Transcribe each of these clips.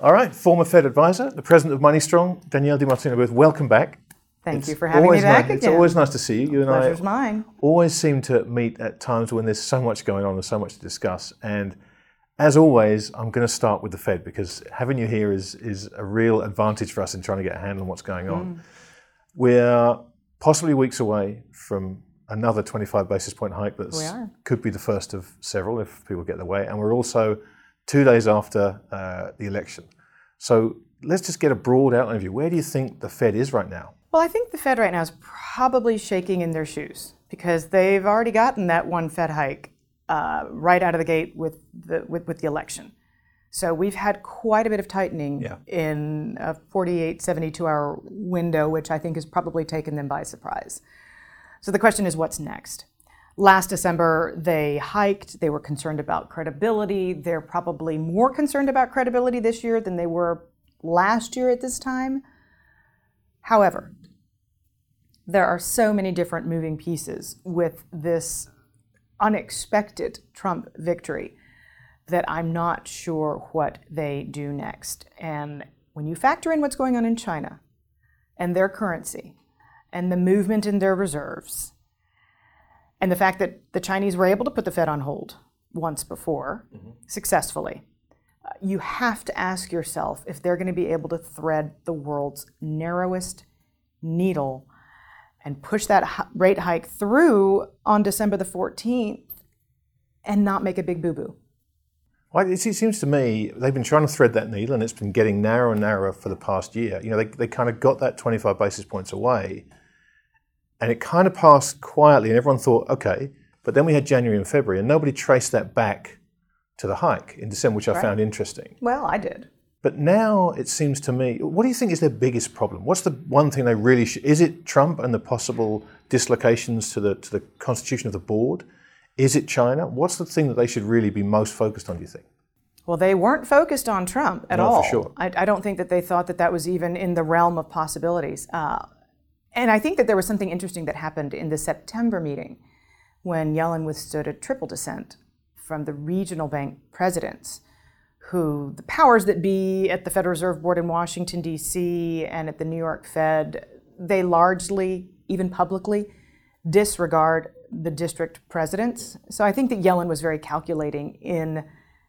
All right, former Fed advisor, the president of Money Strong, Danielle DiMartino Booth, welcome back. Thank It's you for having me back nice, again. It's always nice to see you. You and Pleasure's I mine. always seem to meet at times when there's so much going on and so much to discuss. And as always, I'm going to start with the Fed because having you here is, is a real advantage for us in trying to get a handle on what's going Mm. on. We're possibly weeks away from another 25 basis point hike that could be the first of several if people get their way. And we're also two days after uh, the election. So let's just get a broad outline of you. Where do you think the Fed is right now? Well, I think the Fed right now is probably shaking in their shoes because they've already gotten that one Fed hike uh, right out of the gate with the with, with the election. So we've had quite a bit of tightening Yeah. in a 48, 72 hour window, which I think has probably taken them by surprise. So the question is, what's next? Last December, they hiked. They were concerned about credibility. They're probably more concerned about credibility this year than they were last year at this time. However, there are so many different moving pieces with this unexpected Trump victory that I'm not sure what they do next. And when you factor in what's going on in China and their currency and the movement in their reserves and the fact that the Chinese were able to put the Fed on hold once before successfully, uh, you have to ask yourself if they're going to be able to thread the world's narrowest needle and push that rate hike through on December the 14th and not make a big boo boo. Well, it seems to me they've been trying to thread that needle, and it's been getting narrower and narrower for the past year. You know, they, they kind of got that 25 basis points away, and it kind of passed quietly, and everyone thought, okay. But then we had January and February, and nobody traced that back to the hike in December, which I found interesting. Well, I did. But now it seems to me, what do you think is their biggest problem? What's the one thing they really should? Is it Trump and the possible dislocations to the to the constitution of the board? Is it China? What's the thing that they should really be most focused on? Do you think? Well, they weren't focused on Trump at No, for all. sure. I, I don't think that they thought that that was even in the realm of possibilities. Uh, and I think that there was something interesting that happened in the September meeting when Yellen withstood a triple dissent from the regional bank presidents, who the powers that be at the Federal Reserve Board in Washington, D.C., and at the New York Fed, they largely, even publicly, disregard the district presidents. So I think that Yellen was very calculating in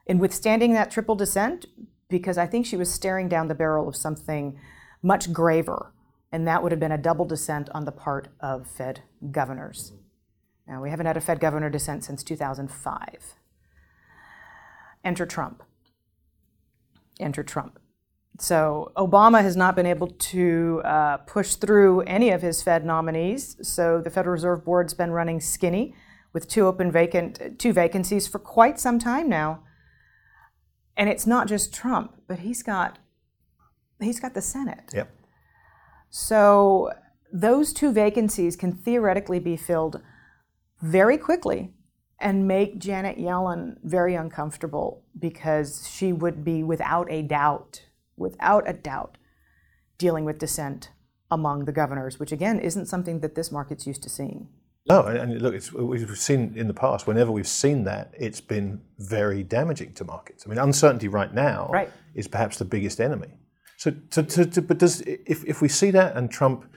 in withstanding that triple dissent because I think she was staring down the barrel of something much graver, and that would have been a double dissent on the part of Fed governors. Now we haven't had a Fed governor dissent since 2005. Enter Trump. Enter Trump. So Obama has not been able to uh, push through any of his Fed nominees. So the Federal Reserve Board's been running skinny with two open vacant two vacancies for quite some time now. And it's not just Trump, but he's got he's got the Senate. Yep. So those two vacancies can theoretically be filled very quickly and make Janet Yellen very uncomfortable because she would be without a doubt, without a doubt, dealing with dissent among the governors, which again isn't something that this market's used to seeing. No, and, look, it's, we've seen in the past, whenever we've seen that, it's been very damaging to markets. I mean, uncertainty right now Right. is perhaps the biggest enemy. So, to, to, to, but does if, if we see that and Trump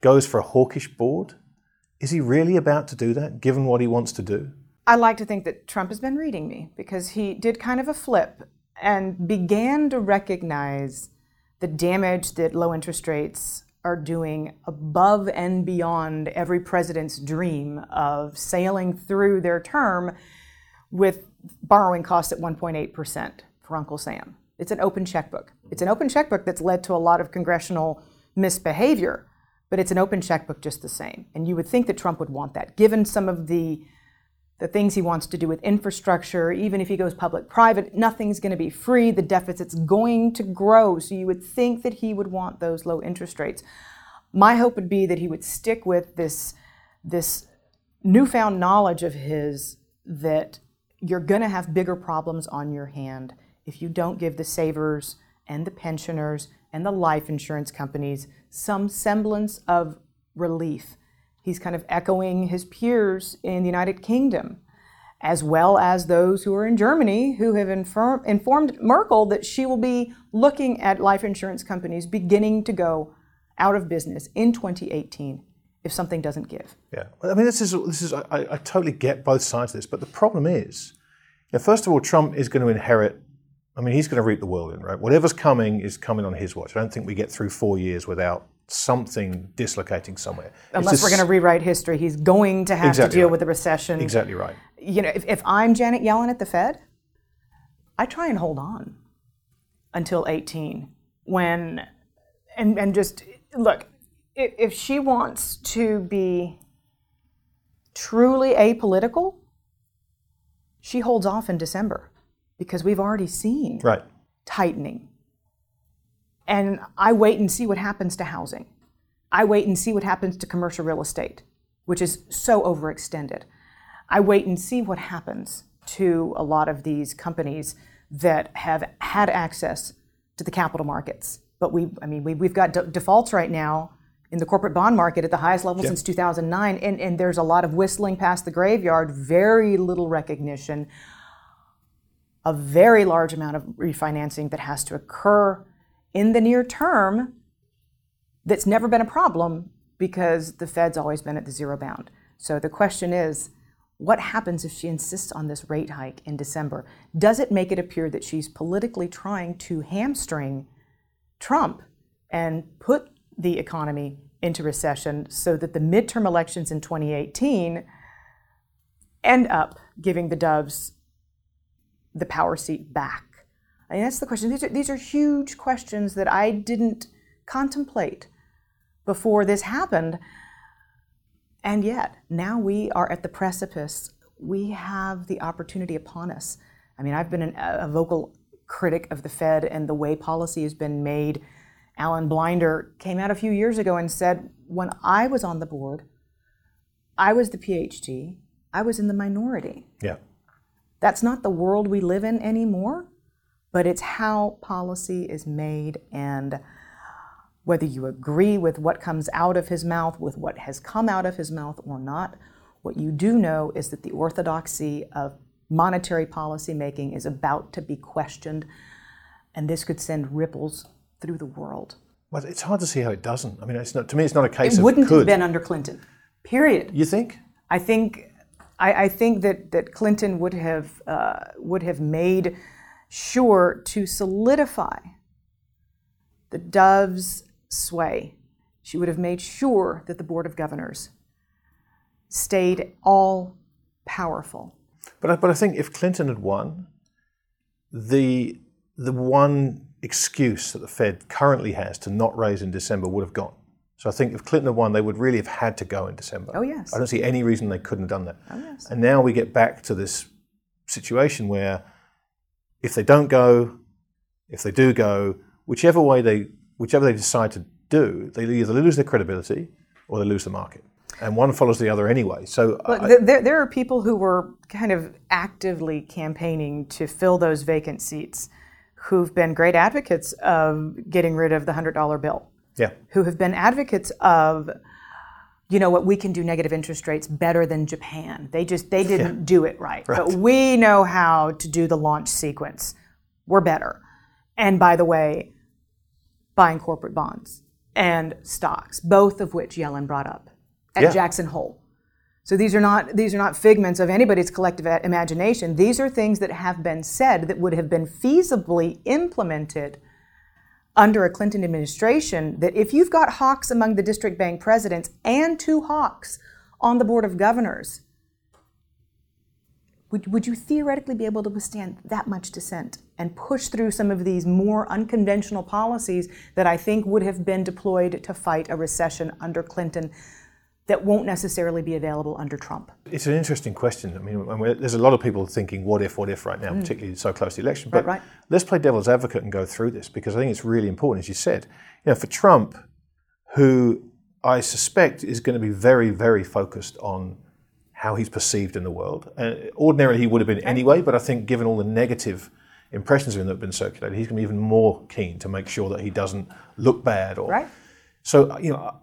goes for a hawkish board, is he really about to do that, given what he wants to do? I like to think that Trump has been reading me because he did kind of a flip and began to recognize the damage that low interest rates are doing above and beyond every president's dream of sailing through their term with borrowing costs at 1.8% for Uncle Sam. It's an open checkbook. It's an open checkbook that's led to a lot of congressional misbehavior, but it's an open checkbook just the same. And you would think that Trump would want that, given some of the the things he wants to do with infrastructure, even if he goes public private, nothing's going to be free. The deficit's going to grow. So you would think that he would want those low interest rates. My hope would be that he would stick with this, this newfound knowledge of his that you're going to have bigger problems on your hand if you don't give the savers and the pensioners and the life insurance companies some semblance of relief. He's kind of echoing his peers in the United Kingdom as well as those who are in Germany who have infirm, informed Merkel that she will be looking at life insurance companies beginning to go out of business in 2018 if something doesn't give. Yeah, I mean, this is this is I, I totally get both sides of this, but the problem is, first of all, Trump is going to inherit. I mean, he's going to reap the whirlwind, right? Whatever's coming is coming on his watch. I don't think we get through four years without something dislocating somewhere. Unless just, we're going to rewrite history, he's going to have exactly to deal right. with the recession. Exactly right. You know, if, if I'm Janet Yellen at the Fed, I try and hold on until 18 when, and, and just look, if, if she wants to be truly apolitical, she holds off in December because we've already seen right. tightening. And I wait and see what happens to housing. I wait and see what happens to commercial real estate, which is so overextended. I wait and see what happens to a lot of these companies that have had access to the capital markets. But we, I mean, we, we've got de- defaults right now in the corporate bond market at the highest level since 2009. And, and there's a lot of whistling past the graveyard, very little recognition, a very large amount of refinancing that has to occur in the near term that's never been a problem because the Fed's always been at the zero bound. So the question is, what happens if she insists on this rate hike in December? Does it make it appear that she's politically trying to hamstring Trump and put the economy into recession so that the midterm elections in 2018 end up giving the Doves the power seat back? I mean, that's the question. These are, these are huge questions that I didn't contemplate before this happened. And yet, now we are at the precipice. We have the opportunity upon us. I mean, I've been an, a vocal critic of the Fed and the way policy has been made Alan Blinder came out a few years ago and said, when I was on the board, I was the PhD, I was in the minority. Yeah. That's not the world we live in anymore, but it's how policy is made and whether you agree with what comes out of his mouth, with what has come out of his mouth or not, what you do know is that the orthodoxy of monetary policy making is about to be questioned, and this could send ripples through the world. Well, it's hard to see how it doesn't. I mean, it's not, to me, it's not a case it of wouldn't could. have been under Clinton. Period. You think? I think, I, I think that, that Clinton would have uh, would have made sure to solidify the Dove's sway. She would have made sure that the Board of Governors stayed all powerful. But I, but I think if Clinton had won, the the one excuse that the Fed currently has to not raise in December would have gone. So I think if Clinton had won, they would really have had to go in December. Oh, yes. I don't see any reason they couldn't have done that. Oh, yes. And now we get back to this situation where if they don't go, if they do go, whichever way they, whichever they decide to do, they either lose their credibility or they lose the market. And one follows the other anyway. So I, there, there are people who were kind of actively campaigning to fill those vacant seats who've been great advocates of getting rid of the $100 bill. Yeah. Who have been advocates of you know what we can do negative interest rates better than Japan. They just they didn't yeah. do it right. right. But we know how to do the launch sequence. We're better. And by the way, buying corporate bonds and stocks, both of which Yellen brought up at yeah. Jackson Hole. So these are not these are not figments of anybody's collective imagination. These are things that have been said that would have been feasibly implemented under a Clinton administration that if you've got hawks among the district bank presidents and two hawks on the board of governors, would, would you theoretically be able to withstand that much dissent and push through some of these more unconventional policies that I think would have been deployed to fight a recession under Clinton that won't necessarily be available under Trump? It's an interesting question. I mean, there's a lot of people thinking, what if, what if right now, mm. particularly so close to the election. But right, right. let's play devil's advocate and go through this because I think it's really important, as you said. You know, for Trump, who I suspect is going to be very, very focused on how he's perceived in the world. Uh, ordinarily, he would have been anyway, but I think given all the negative impressions of him that have been circulated, he's going to be even more keen to make sure that he doesn't look bad. Or, right. So, you know,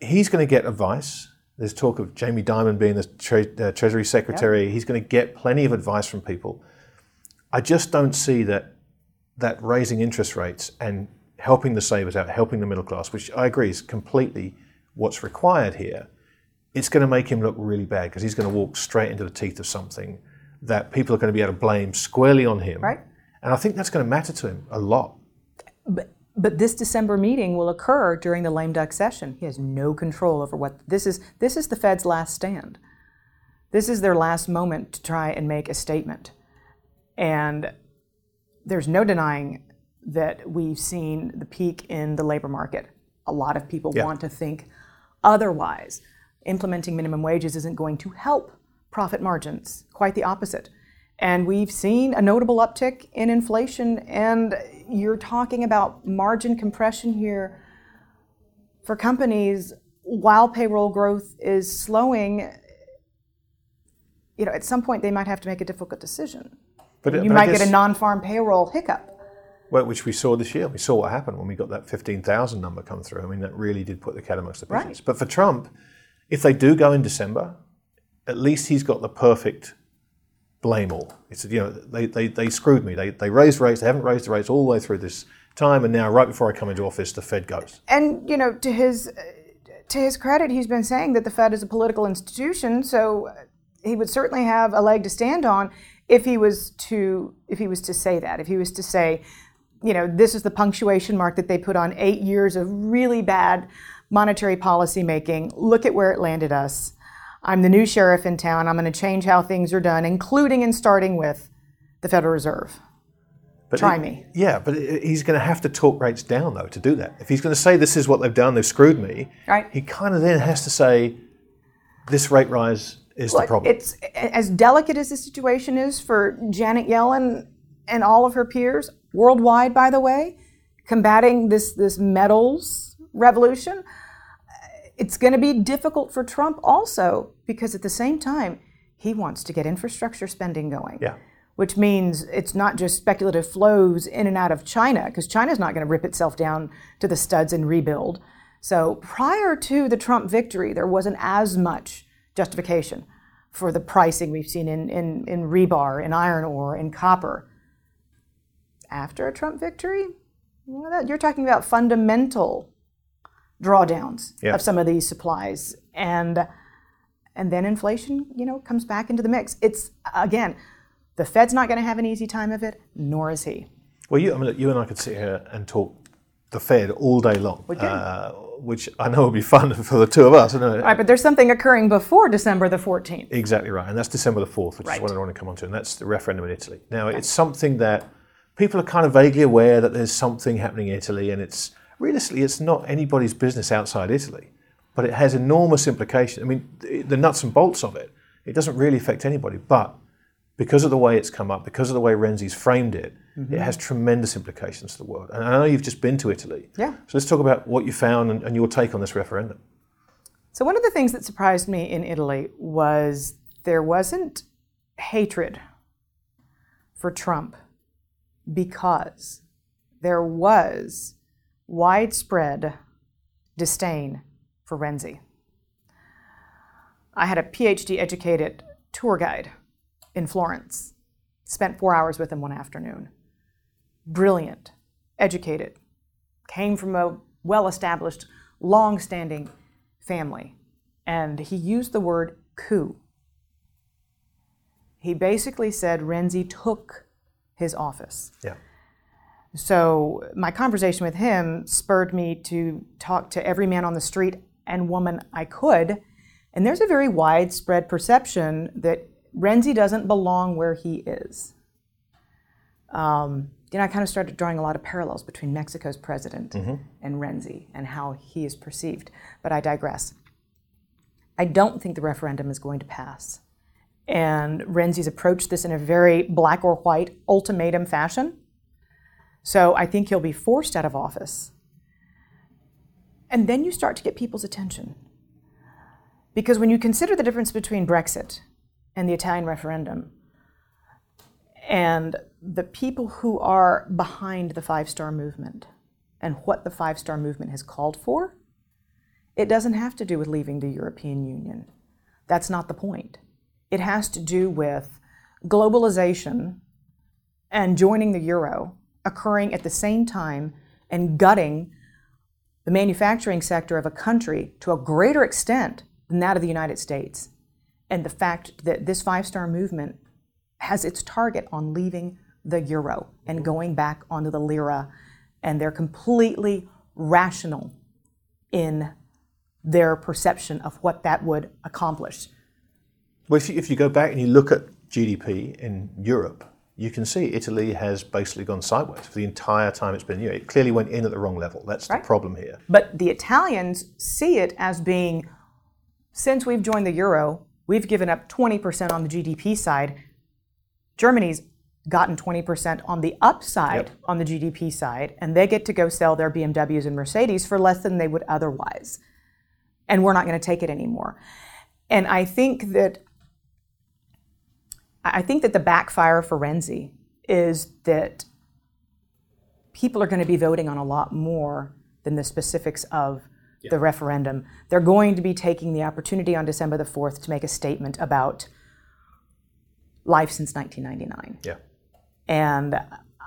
he's going to get advice There's talk of Jamie Dimon being the tre- uh, Treasury Secretary. Yep. He's going to get plenty of advice from people. I just don't see that that raising interest rates and helping the savers out, helping the middle class, which I agree is completely what's required here, it's going to make him look really bad because he's going to walk straight into the teeth of something that people are going to be able to blame squarely on him. Right. And I think that's going to matter to him a lot. But but this December meeting will occur during the lame duck session. He has no control over what this is. This is the Fed's last stand. This is their last moment to try and make a statement. And there's no denying that we've seen the peak in the labor market. A lot of people yeah. want to think otherwise. Implementing minimum wages isn't going to help profit margins, quite the opposite. And we've seen a notable uptick in inflation, and you're talking about margin compression here for companies while payroll growth is slowing. You know, at some point they might have to make a difficult decision. But you but might get a non-farm payroll hiccup. Well, which we saw this year. We saw what happened when we got that 15,000 number come through. I mean, that really did put the cat amongst the pigeons. Right. But for Trump, if they do go in December, at least he's got the perfect blame all. It's, you know, they, they, they screwed me. They, they raised rates. They haven't raised the rates all the way through this time. And now, right before I come into office, the Fed goes. And, you know, to his, to his credit, he's been saying that the Fed is a political institution. So he would certainly have a leg to stand on if he was to if he was to say that if he was to say you know this is the punctuation mark that they put on eight years of really bad monetary policy making look at where it landed us i'm the new sheriff in town i'm going to change how things are done including and starting with the federal reserve but Try it, me. Yeah, but he's going to have to talk rates down though to do that. If he's going to say this is what they've done, they've screwed me. Right. He kind of then has to say this rate rise is Look, the problem. It's as delicate as the situation is for Janet Yellen and all of her peers worldwide, by the way, combating this this metals revolution. It's going to be difficult for Trump also because at the same time he wants to get infrastructure spending going. Yeah. Which means it's not just speculative flows in and out of China, because China's not going to rip itself down to the studs and rebuild. So prior to the Trump victory, there wasn't as much justification for the pricing we've seen in, in, in rebar, in iron ore, in copper. After a Trump victory, you're talking about fundamental drawdowns yeah. of some of these supplies. And and then inflation, you know, comes back into the mix. It's again, the Fed's not going to have an easy time of it, nor is he. Well, you, I mean, you and I could sit here and talk the Fed all day long. Uh, which I know will be fun for the two of us. Right, but there's something occurring before December the 14th. Exactly right, and that's December the 4th, which right. is what I want to come on to, and that's the referendum in Italy. Now, it's something that people are kind of vaguely aware that there's something happening in Italy, and it's realistically, it's not anybody's business outside Italy, but it has enormous implications. I mean, the nuts and bolts of it, it doesn't really affect anybody, but because of the way it's come up, because of the way Renzi's framed it, mm-hmm. it has tremendous implications to the world. And I know you've just been to Italy. Yeah. So let's talk about what you found and, and your take on this referendum. So, one of the things that surprised me in Italy was there wasn't hatred for Trump because there was widespread disdain for Renzi. I had a PhD educated tour guide in Florence. Spent four hours with him one afternoon. Brilliant, educated, came from a well established, long standing family. And he used the word coup. He basically said Renzi took his office. Yeah. So my conversation with him spurred me to talk to every man on the street and woman I could. And there's a very widespread perception that Renzi doesn't belong where he is. Um, you know, I kind of started drawing a lot of parallels between Mexico's president mm-hmm. and Renzi and how he is perceived. But I digress. I don't think the referendum is going to pass. And Renzi's approached this in a very black or white ultimatum fashion. So I think he'll be forced out of office. And then you start to get people's attention. Because when you consider the difference between Brexit and the Italian referendum. And the people who are behind the Five Star Movement and what the Five Star Movement has called for It doesn't have to do with leaving the European Union. That's not the point. It has to do with globalization and joining the euro occurring at the same time and gutting the manufacturing sector of a country to a greater extent than that of the United States. And the fact that this five star movement has its target on leaving the euro and going back onto the lira, and they're completely rational in their perception of what that would accomplish. Well, if you, if you go back and you look at GDP in Europe, you can see Italy has basically gone sideways for the entire time it's been here. It clearly went in at the wrong level. That's right. the problem here. But the Italians see it as being since we've joined the euro, we've given up 20% on the GDP side. Germany's gotten 20% on the upside yep. on the GDP side, and they get to go sell their BMWs and Mercedes for less than they would otherwise. And we're not going to take it anymore. And I think that I think that the backfire for Renzi is that people are going to be voting on a lot more than the specifics of yeah. the referendum. They're going to be taking the opportunity on December the 4th to make a statement about life since 1999. Yeah. And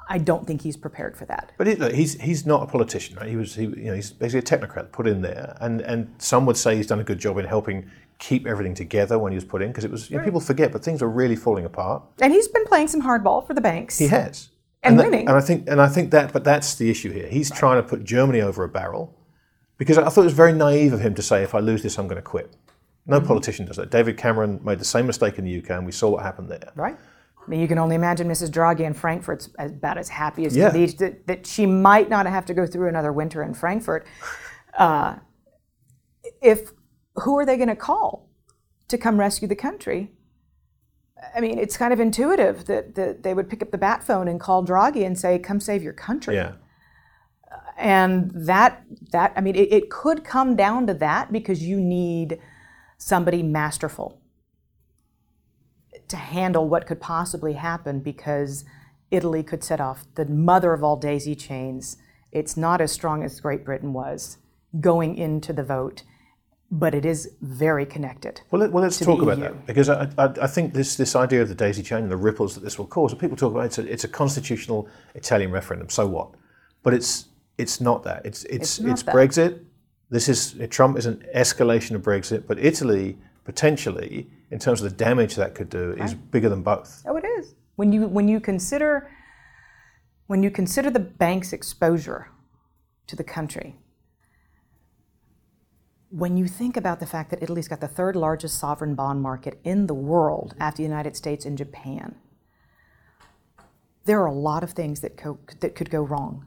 I don't think he's prepared for that. But look, he's he's not a politician, right? He was he, you know he's basically a technocrat put in there, and and some would say he's done a good job in helping keep everything together when he was put in because it was you know, people forget, but things are really falling apart. And he's been playing some hardball for the banks. He has, and, and winning. That, and I think and I think that, but that's the issue here. He's right. trying to put Germany over a barrel because I thought it was very naive of him to say, if I lose this, I'm going to quit. No mm-hmm. politician does that. David Cameron made the same mistake in the UK, and we saw what happened there. Right. I mean, you can only imagine Mrs. Draghi in Frankfurt's about as happy as yeah. can be that, that she might not have to go through another winter in Frankfurt. Uh, if who are they going to call to come rescue the country? I mean, it's kind of intuitive that, that they would pick up the bat phone and call Draghi and say, "Come save your country." Yeah. Uh, and that that I mean, it, it could come down to that because you need somebody masterful to handle what could possibly happen because Italy could set off the mother of all daisy chains. It's not as strong as Great Britain was going into the vote, but it is very connected. Well, let, well let's talk about EU. that because I, I, I, think this, this idea of the daisy chain and the ripples that this will cause, people talk about it's a, it's a constitutional Italian referendum, so what? But it's, it's not that. It's, it's, it's, it's Brexit. This is, Trump is an escalation of Brexit, but Italy potentially in terms of the damage that could do is bigger than both. Oh, it is. When you when you consider when you consider the bank's exposure to the country, when you think about the fact that Italy's got the third largest sovereign bond market in the world after the United States and Japan, there are a lot of things that, co- that could go wrong.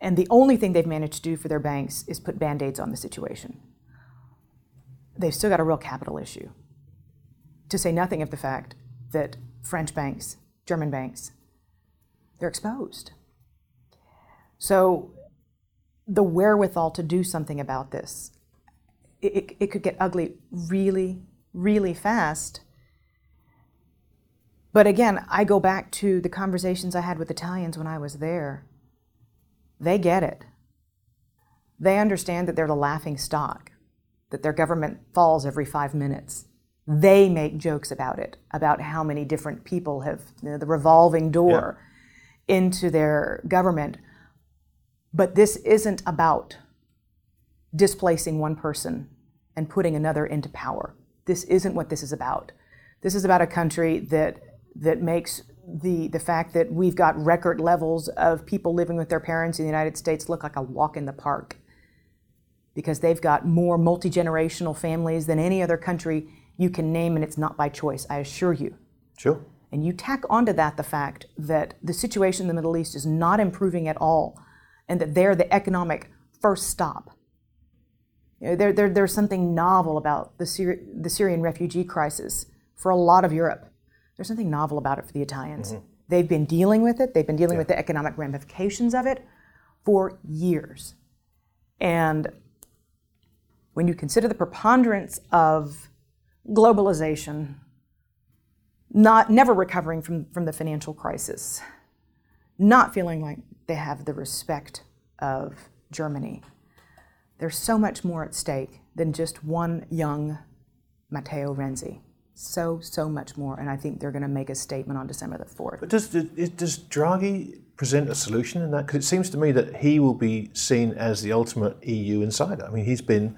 And the only thing they've managed to do for their banks is put band aids on the situation. They've still got a real capital issue to say nothing of the fact that French banks, German banks, they're exposed. So the wherewithal to do something about this, it, it could get ugly really, really fast. But again, I go back to the conversations I had with Italians when I was there. They get it. They understand that they're the laughing stock, that their government falls every five minutes they make jokes about it, about how many different people have you know, the revolving door yeah. into their government. But this isn't about displacing one person and putting another into power. This isn't what this is about. This is about a country that that makes the the fact that we've got record levels of people living with their parents in the United States look like a walk in the park because they've got more multi-generational families than any other country you can name, and it's not by choice, I assure you. Sure. And you tack onto that the fact that the situation in the Middle East is not improving at all, and that they're the economic first stop. You know, there, there, there's something novel about the, Syri- the Syrian refugee crisis for a lot of Europe. There's something novel about it for the Italians. Mm-hmm. They've been dealing with it, they've been dealing yeah. with the economic ramifications of it for years. And when you consider the preponderance of globalization, not never recovering from, from the financial crisis, not feeling like they have the respect of Germany. There's so much more at stake than just one young Matteo Renzi. So, so much more. And I think they're going to make a statement on December the 4th. But does, does Draghi present a solution in that? Because it seems to me that he will be seen as the ultimate EU insider. I mean, he's been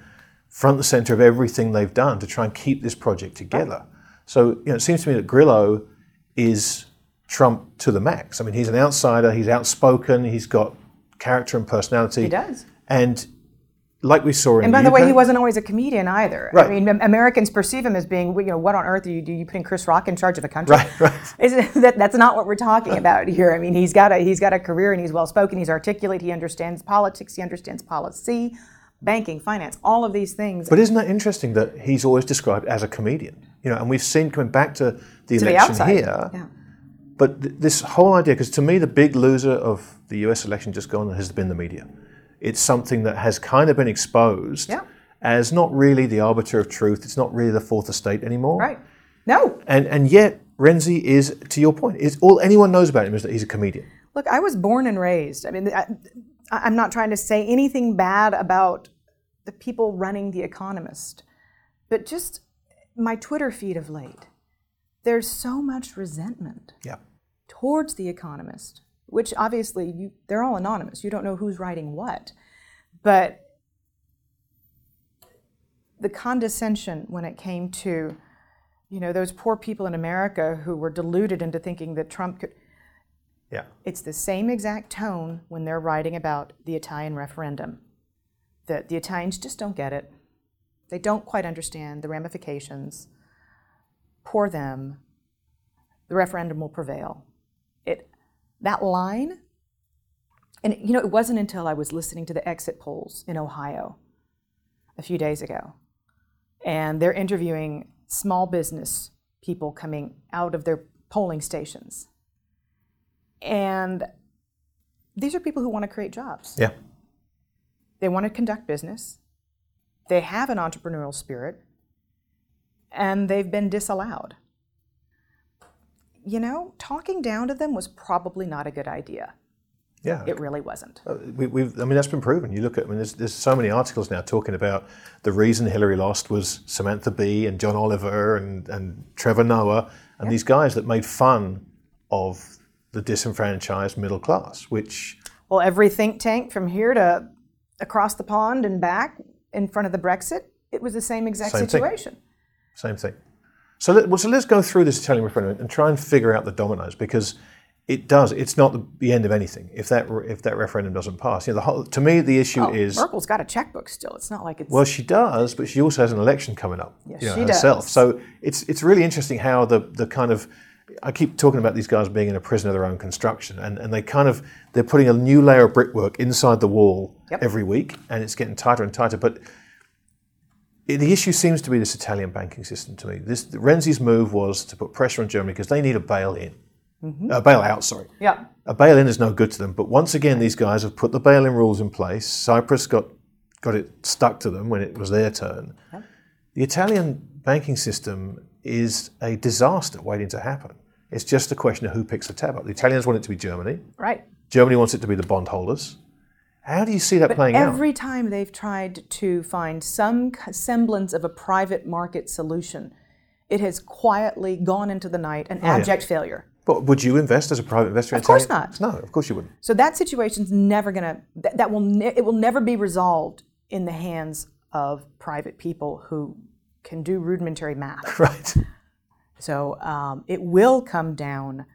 front and center of everything they've done to try and keep this project together. So, you know, it seems to me that Grillo is Trump to the max. I mean, he's an outsider, he's outspoken, he's got character and personality. He does. And like we saw in and by the, the, way, he wasn't always a comedian either. Right. I mean, Americans perceive him as being, you know, what on earth are you do? You putting Chris Rock in charge of a country? Right, right. That, that's not what we're talking about here. I mean, he's got a he's got a career and he's well spoken. He's articulate. He understands politics. He understands policy, banking, finance, all of these things. But isn't that interesting that he's always described as a comedian? You know, and we've seen coming back to the to the election outside. here. Yeah. But th- this whole idea, because to me, the big loser of the US election just gone has been the media. It's something that has kind of been exposed Yeah. as not really the arbiter of truth. It's not really the fourth estate anymore. Right. No. And, and yet, Renzi is, to your point, is all anyone knows about him is that he's a comedian. Look, I was born and raised. I mean, I, I'm not trying to say anything bad about the people running The Economist, but just my Twitter feed of late. There's so much resentment Yeah. towards The Economist, which obviously you, they're all anonymous. You don't know who's writing what. But the condescension when it came to, you know, those poor people in America who were deluded into thinking that Trump could. Yeah. It's the same exact tone when they're writing about the Italian referendum. That the Italians just don't get it. They don't quite understand the ramifications. Poor them. The referendum will prevail. That line, and you know, it wasn't until I was listening to the exit polls in Ohio a few days ago, and they're interviewing small business people coming out of their polling stations. And these are people who want to create jobs. Yeah. They want to conduct business. They have an entrepreneurial spirit. And they've been disallowed. You know, talking down to them was probably not a good idea. Yeah. It really wasn't. Uh, We, we've, I mean, that's been proven. You look at, I mean, there's, there's so many articles now talking about the reason Hillary lost was Samantha Bee and John Oliver and, and Trevor Noah and these guys that made fun of the disenfranchised middle class, which, Well, every think tank from here to across the pond and back in front of the Brexit, it was the same exact Same thing. situation. same thing. So, let, well, so let's go through this Italian referendum and try and figure out the dominoes because it does. It's not the, the end of anything if that if that referendum doesn't pass. You know, the whole, to me, the issue Oh, is Merkel's got a checkbook still. It's not like it's. Well, she does, but she also has an election coming up. Yes, you know, she herself. does. So it's it's really interesting how the the kind of I keep talking about these guys being in a prison of their own construction, and, and they kind of they're putting a new layer of brickwork inside the wall Yep. every week, and it's getting tighter and tighter. But the issue seems to be this Italian banking system. To me, this Renzi's move was to put pressure on Germany because they need a bail-in, mm-hmm. a bail-out. Sorry, yeah. a bail-in is no good to them. But once again, these guys have put the bail-in rules in place. Cyprus got got it stuck to them when it was their turn. The Italian banking system is a disaster waiting to happen. It's just a question of who picks the tab up. The Italians want it to be Germany. Right. Germany wants it to be the bondholders. How do you see that playing out? Every time they've tried to find some semblance of a private market solution, it has quietly gone into the night, an abject failure. But would you invest as a private investor? in Of course not. No, of course you wouldn't. So that situation's never gonna. That, that will. Ne- it will never be resolved in the hands of private people who can do rudimentary math. Right. So um, it will come down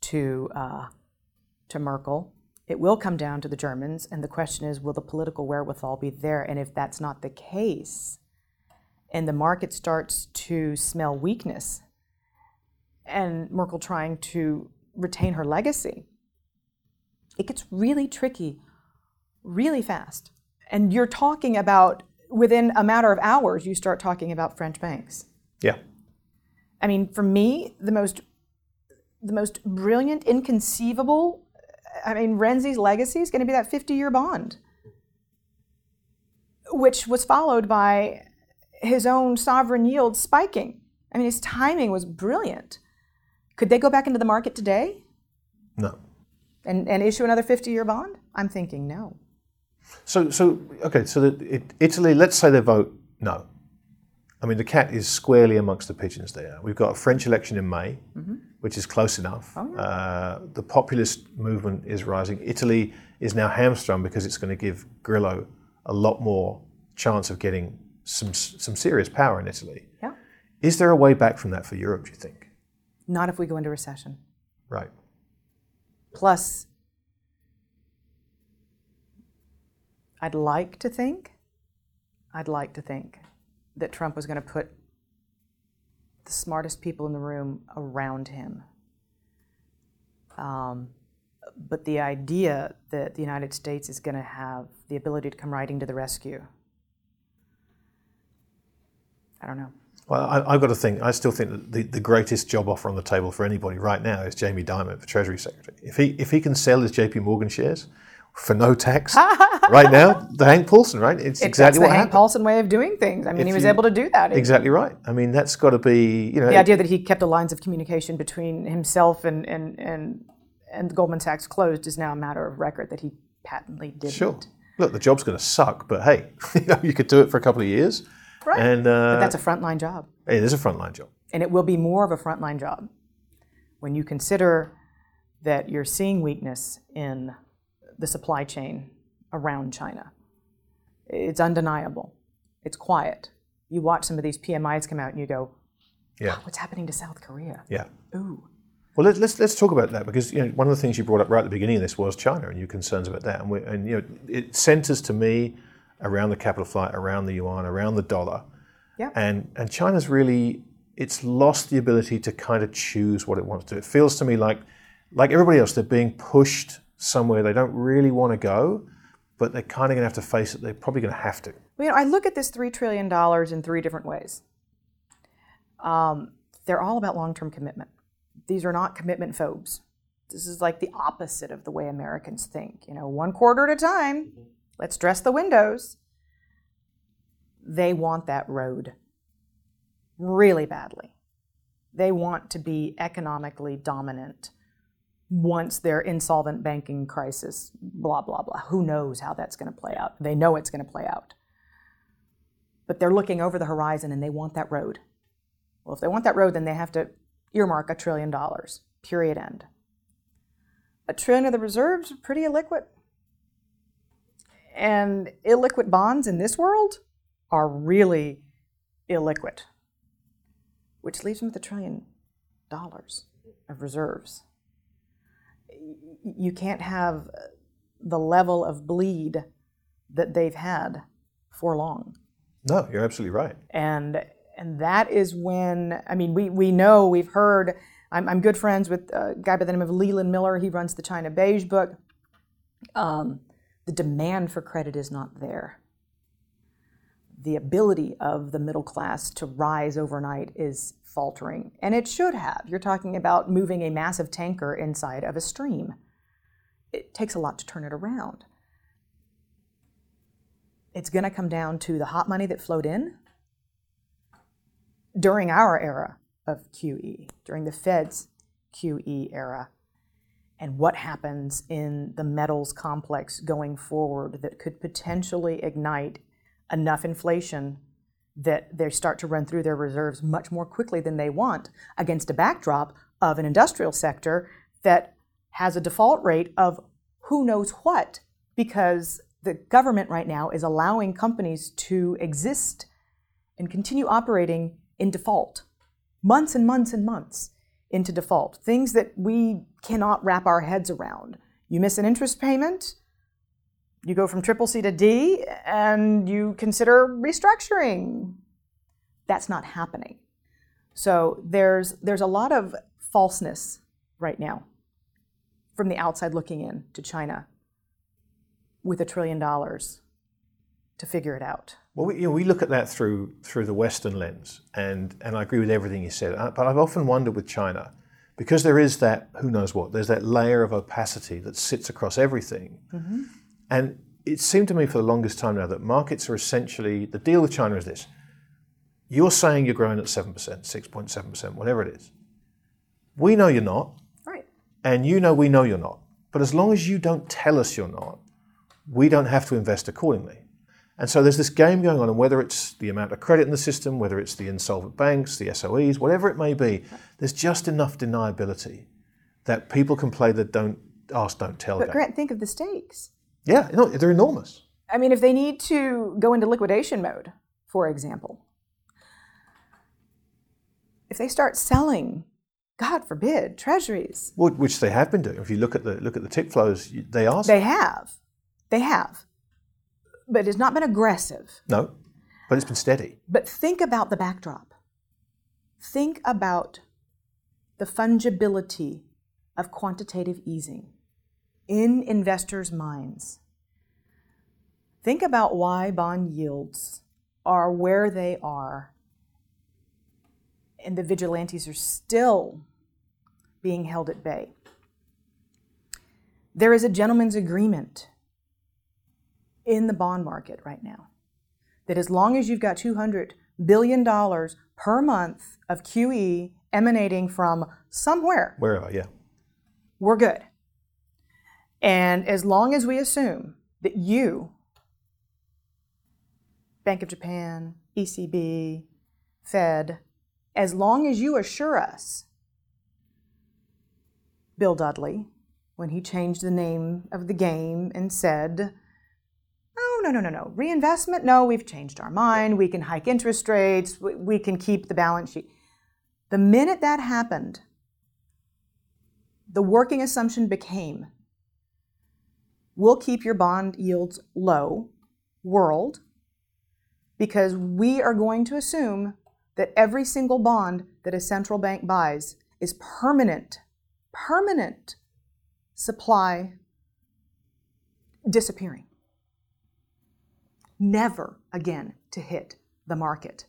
to uh, to Merkel. It will come down to the Germans, and the question is, will the political wherewithal be there? And if that's not the case, and the market starts to smell weakness, and Merkel trying to retain her legacy, it gets really tricky, really fast. And you're talking about within a matter of hours, you start talking about French banks. Yeah. I mean, for me, the most the most brilliant, inconceivable. I mean, Renzi's legacy is going to be that 50-year bond, which was followed by his own sovereign yield spiking. I mean, his timing was brilliant. Could they go back into the market today No. and, and issue another 50-year bond? I'm thinking no. So, so okay, so it, Italy, let's say they vote no. I mean, the cat is squarely amongst the pigeons there. We've got a French election in May, mm-hmm. Which is close enough. uh, the populist movement is rising. Italy is now hamstrung because it's going to give Grillo a lot more chance of getting some some serious power in Italy. Yeah. Is there a way back from that for Europe? Do you think? Not if we go into recession. Right. Plus, I'd like to think, I'd like to think that Trump was going to put the smartest people in the room around him. Um, but the idea that the United States is going to have the ability to come riding to the rescue, I don't know. Well, I, I've got to think. I still think that the, the greatest job offer on the table for anybody right now is Jamie Dimon for Treasury Secretary. If he if he can sell his J.P. Morgan shares for no tax right now, the Hank Paulson, right? It's It- exactly what Hank happened. Paulson way of doing things. I mean, If he was you- able to do that. It- Exactly right. I mean, that's got to be you know. the idea that he kept the lines of communication between himself and and and and Goldman Sachs closed is now a matter of record that he patently didn't. Sure. Look, the job's going to suck, but hey, you, know, you could do it for a couple of years, Right. and uh, But that's a frontline job, it is a frontline job. and it will be more of a frontline job when you consider that you're seeing weakness in the supply chain around China. It's undeniable. It's quiet. You watch some of these PMIs come out, and you go, Yeah, "What's happening to South Korea?" yeah. Ooh. Well, let's, let's let's talk about that because you know one of the things you brought up right at the beginning of this was China and your concerns about that, and, we, and you know it centers to me around the capital flight, around the yuan, around the dollar, Yeah. and and China's really it's lost the ability to kind of choose what it wants to do. It feels to me like like everybody else, they're being pushed somewhere they don't really want to go, but they're kind of going to have to face it. They're probably going to have to. Well, you know, I look at this $3 trillion in three different ways. Um, they're all about long term commitment. These are not commitment phobes. This is like the opposite of the way Americans think. You know, one quarter at a time, let's dress the windows. They want that road really badly. They want to be economically dominant once their insolvent banking crisis, blah, blah, blah. Who knows how that's going to play out? They know it's going to play out. But they're looking over the horizon and they want that road. Well, if they want that road, then they have to earmark a trillion dollars, period end. A trillion of the reserves are pretty illiquid. And illiquid bonds in this world are really illiquid, which leaves them with a trillion dollars of reserves you can't have the level of bleed that they've had for long. No, you're absolutely right. And and that is when I mean we we know we've heard I'm, I'm good friends with a guy by the name of Leland Miller. He runs the China Beige book. Um, the demand for credit is not there. The ability of the middle class to rise overnight is faltering, and it should have. You're talking about moving a massive tanker inside of a stream. It takes a lot to turn it around. It's going to come down to the hot money that flowed in during our era of QE, during the Fed's QE era, and what happens in the metals complex going forward that could potentially ignite enough inflation that they start to run through their reserves much more quickly than they want against a backdrop of an industrial sector that has a default rate of who knows what because the government right now is allowing companies to exist and continue operating in default months and months and months into default things that we cannot wrap our heads around. You miss an interest payment you go from triple C to D and you consider restructuring. That's not happening. So there's there's a lot of falseness right now from the outside looking in to China with a trillion dollars to figure it out. Well, we, you know, we look at that through through the Western lens, and and I agree with everything you said. Uh, But I've often wondered with China, because there is that who knows what, there's that layer of opacity that sits across everything, and it seemed to me for the longest time now that markets are essentially the deal with China is this: you're saying you're growing at seven percent, six point seven percent, whatever it is. We know you're not, Right. and you know we know you're not. But as long as you don't tell us you're not, we don't have to invest accordingly. And so there's this game going on, and whether it's the amount of credit in the system, whether it's the insolvent banks, the SOEs, whatever it may be, there's just enough deniability that people can play the don't ask, don't tell But game. Grant, think of the stakes. Yeah, no, they're enormous. I mean, if they need to go into liquidation mode, for example, if they start selling, God forbid, treasuries, Wh- Which they have been doing. If you look at the look at the TIC flows, they are. they have. They have. But it's not been aggressive. no, but it's been steady. But think about the backdrop. Think about the fungibility of quantitative easing in investors' minds. Think about why bond yields are where they are, and the vigilantes are still being held at bay. There is a gentleman's agreement in the bond market right now that as long as you've got $200 billion per month of QE emanating from somewhere, Wherever, yeah. we're good. And as long as we assume that you, Bank of Japan, ECB, Fed, as long as you assure us, Bill Dudley, when he changed the name of the game and said, Oh, no, no, no, no. Reinvestment? No, we've changed our mind. We can hike interest rates. We, we can keep the balance sheet. The minute that happened, the working assumption became we'll keep your bond yields low, world, because we are going to assume that every single bond that a central bank buys is permanent, permanent supply disappearing. Never again to hit the market.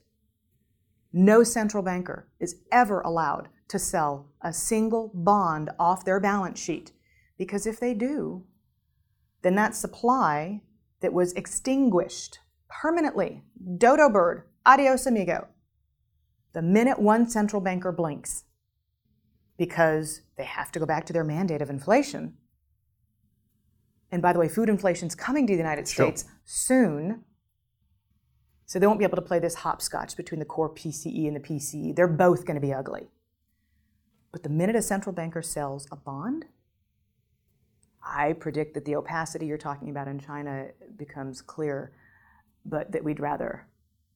No central banker is ever allowed to sell a single bond off their balance sheet because if they do, then that supply that was extinguished permanently, dodo bird, adios amigo, the minute one central banker blinks because they have to go back to their mandate of inflation. And by the way, food inflation is coming to the United Sure. States soon. So they won't be able to play this hopscotch between the core PCE and the PCE. They're both going to be ugly. But the minute a central banker sells a bond, I predict that the opacity you're talking about in China becomes clear, but that we'd rather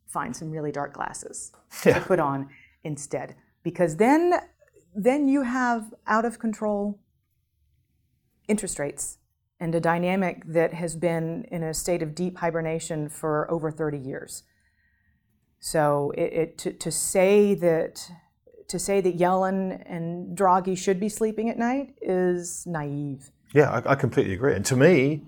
find some really dark glasses Yeah. to put on instead. Because then then you have out of control interest rates and a dynamic that has been in a state of deep hibernation for over 30 years. So it, it to, to say that to say that Yellen and Draghi should be sleeping at night is naive. Yeah, I, I completely agree. And to me,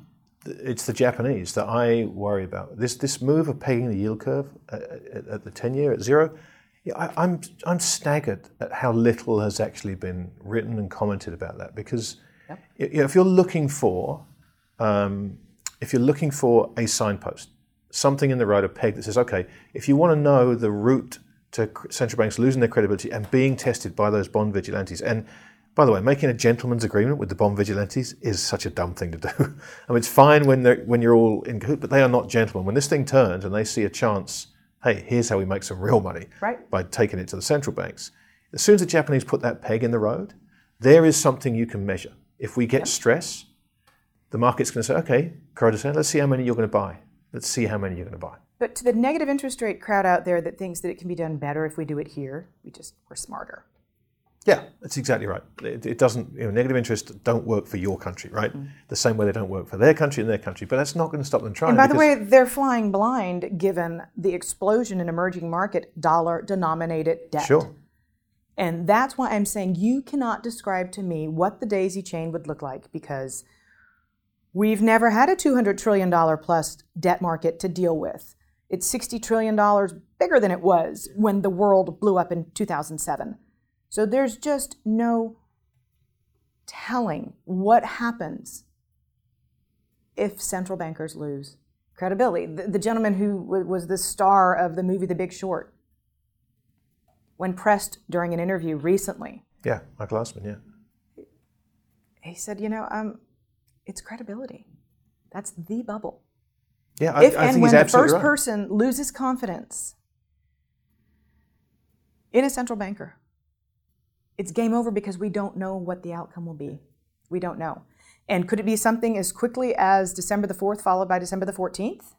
it's the Japanese that I worry about. This this move of pegging the yield curve at, at, at the ten year at zero. Yeah, I, I'm I'm staggered at how little has actually been written and commented about that. Because y- you know, if you're looking for um, if you're looking for a signpost, something in the road, a peg that says, okay, if you want to know the route to central banks losing their credibility and being tested by those bond vigilantes, and by the way, making a gentleman's agreement with the bond vigilantes is such a dumb thing to do. I mean, it's fine when they're when you're all in cahoot, but they are not gentlemen. When this thing turns and they see a chance, hey, here's how we make some real money Right. by taking it to the central banks. As soon as the Japanese put that peg in the road, there is something you can measure. If we get stress, the market's going to say, okay, Kuroda-san, let's see how many you're going to buy. Let's see how many you're going to buy. But to the negative interest rate crowd out there that thinks that it can be done better if we do it here, we just we're smarter. Yeah, that's exactly right. It, it doesn't, you know, negative interest don't work for your country, right? Mm. The same way they don't work for their country and their country, but that's not going to stop them trying. And by the way, they're flying blind given the explosion in emerging market dollar denominated debt. sure. And that's why I'm saying you cannot describe to me what the daisy chain would look like because we've never had a $200 trillion plus debt market to deal with. It's $60 trillion bigger than it was when the world blew up in 2007. So there's just no telling what happens if central bankers lose credibility. The, the gentleman who w- was the star of the movie The Big Short, when pressed during an interview recently, Yeah, Michael Assman, yeah. he said, "You know, um, it's credibility. That's the bubble. Yeah, I, If I and think when the first right. person loses confidence in a central banker, it's game over because we don't know what the outcome will be. We don't know. And could it be something as quickly as December the 4th followed by December the 14th?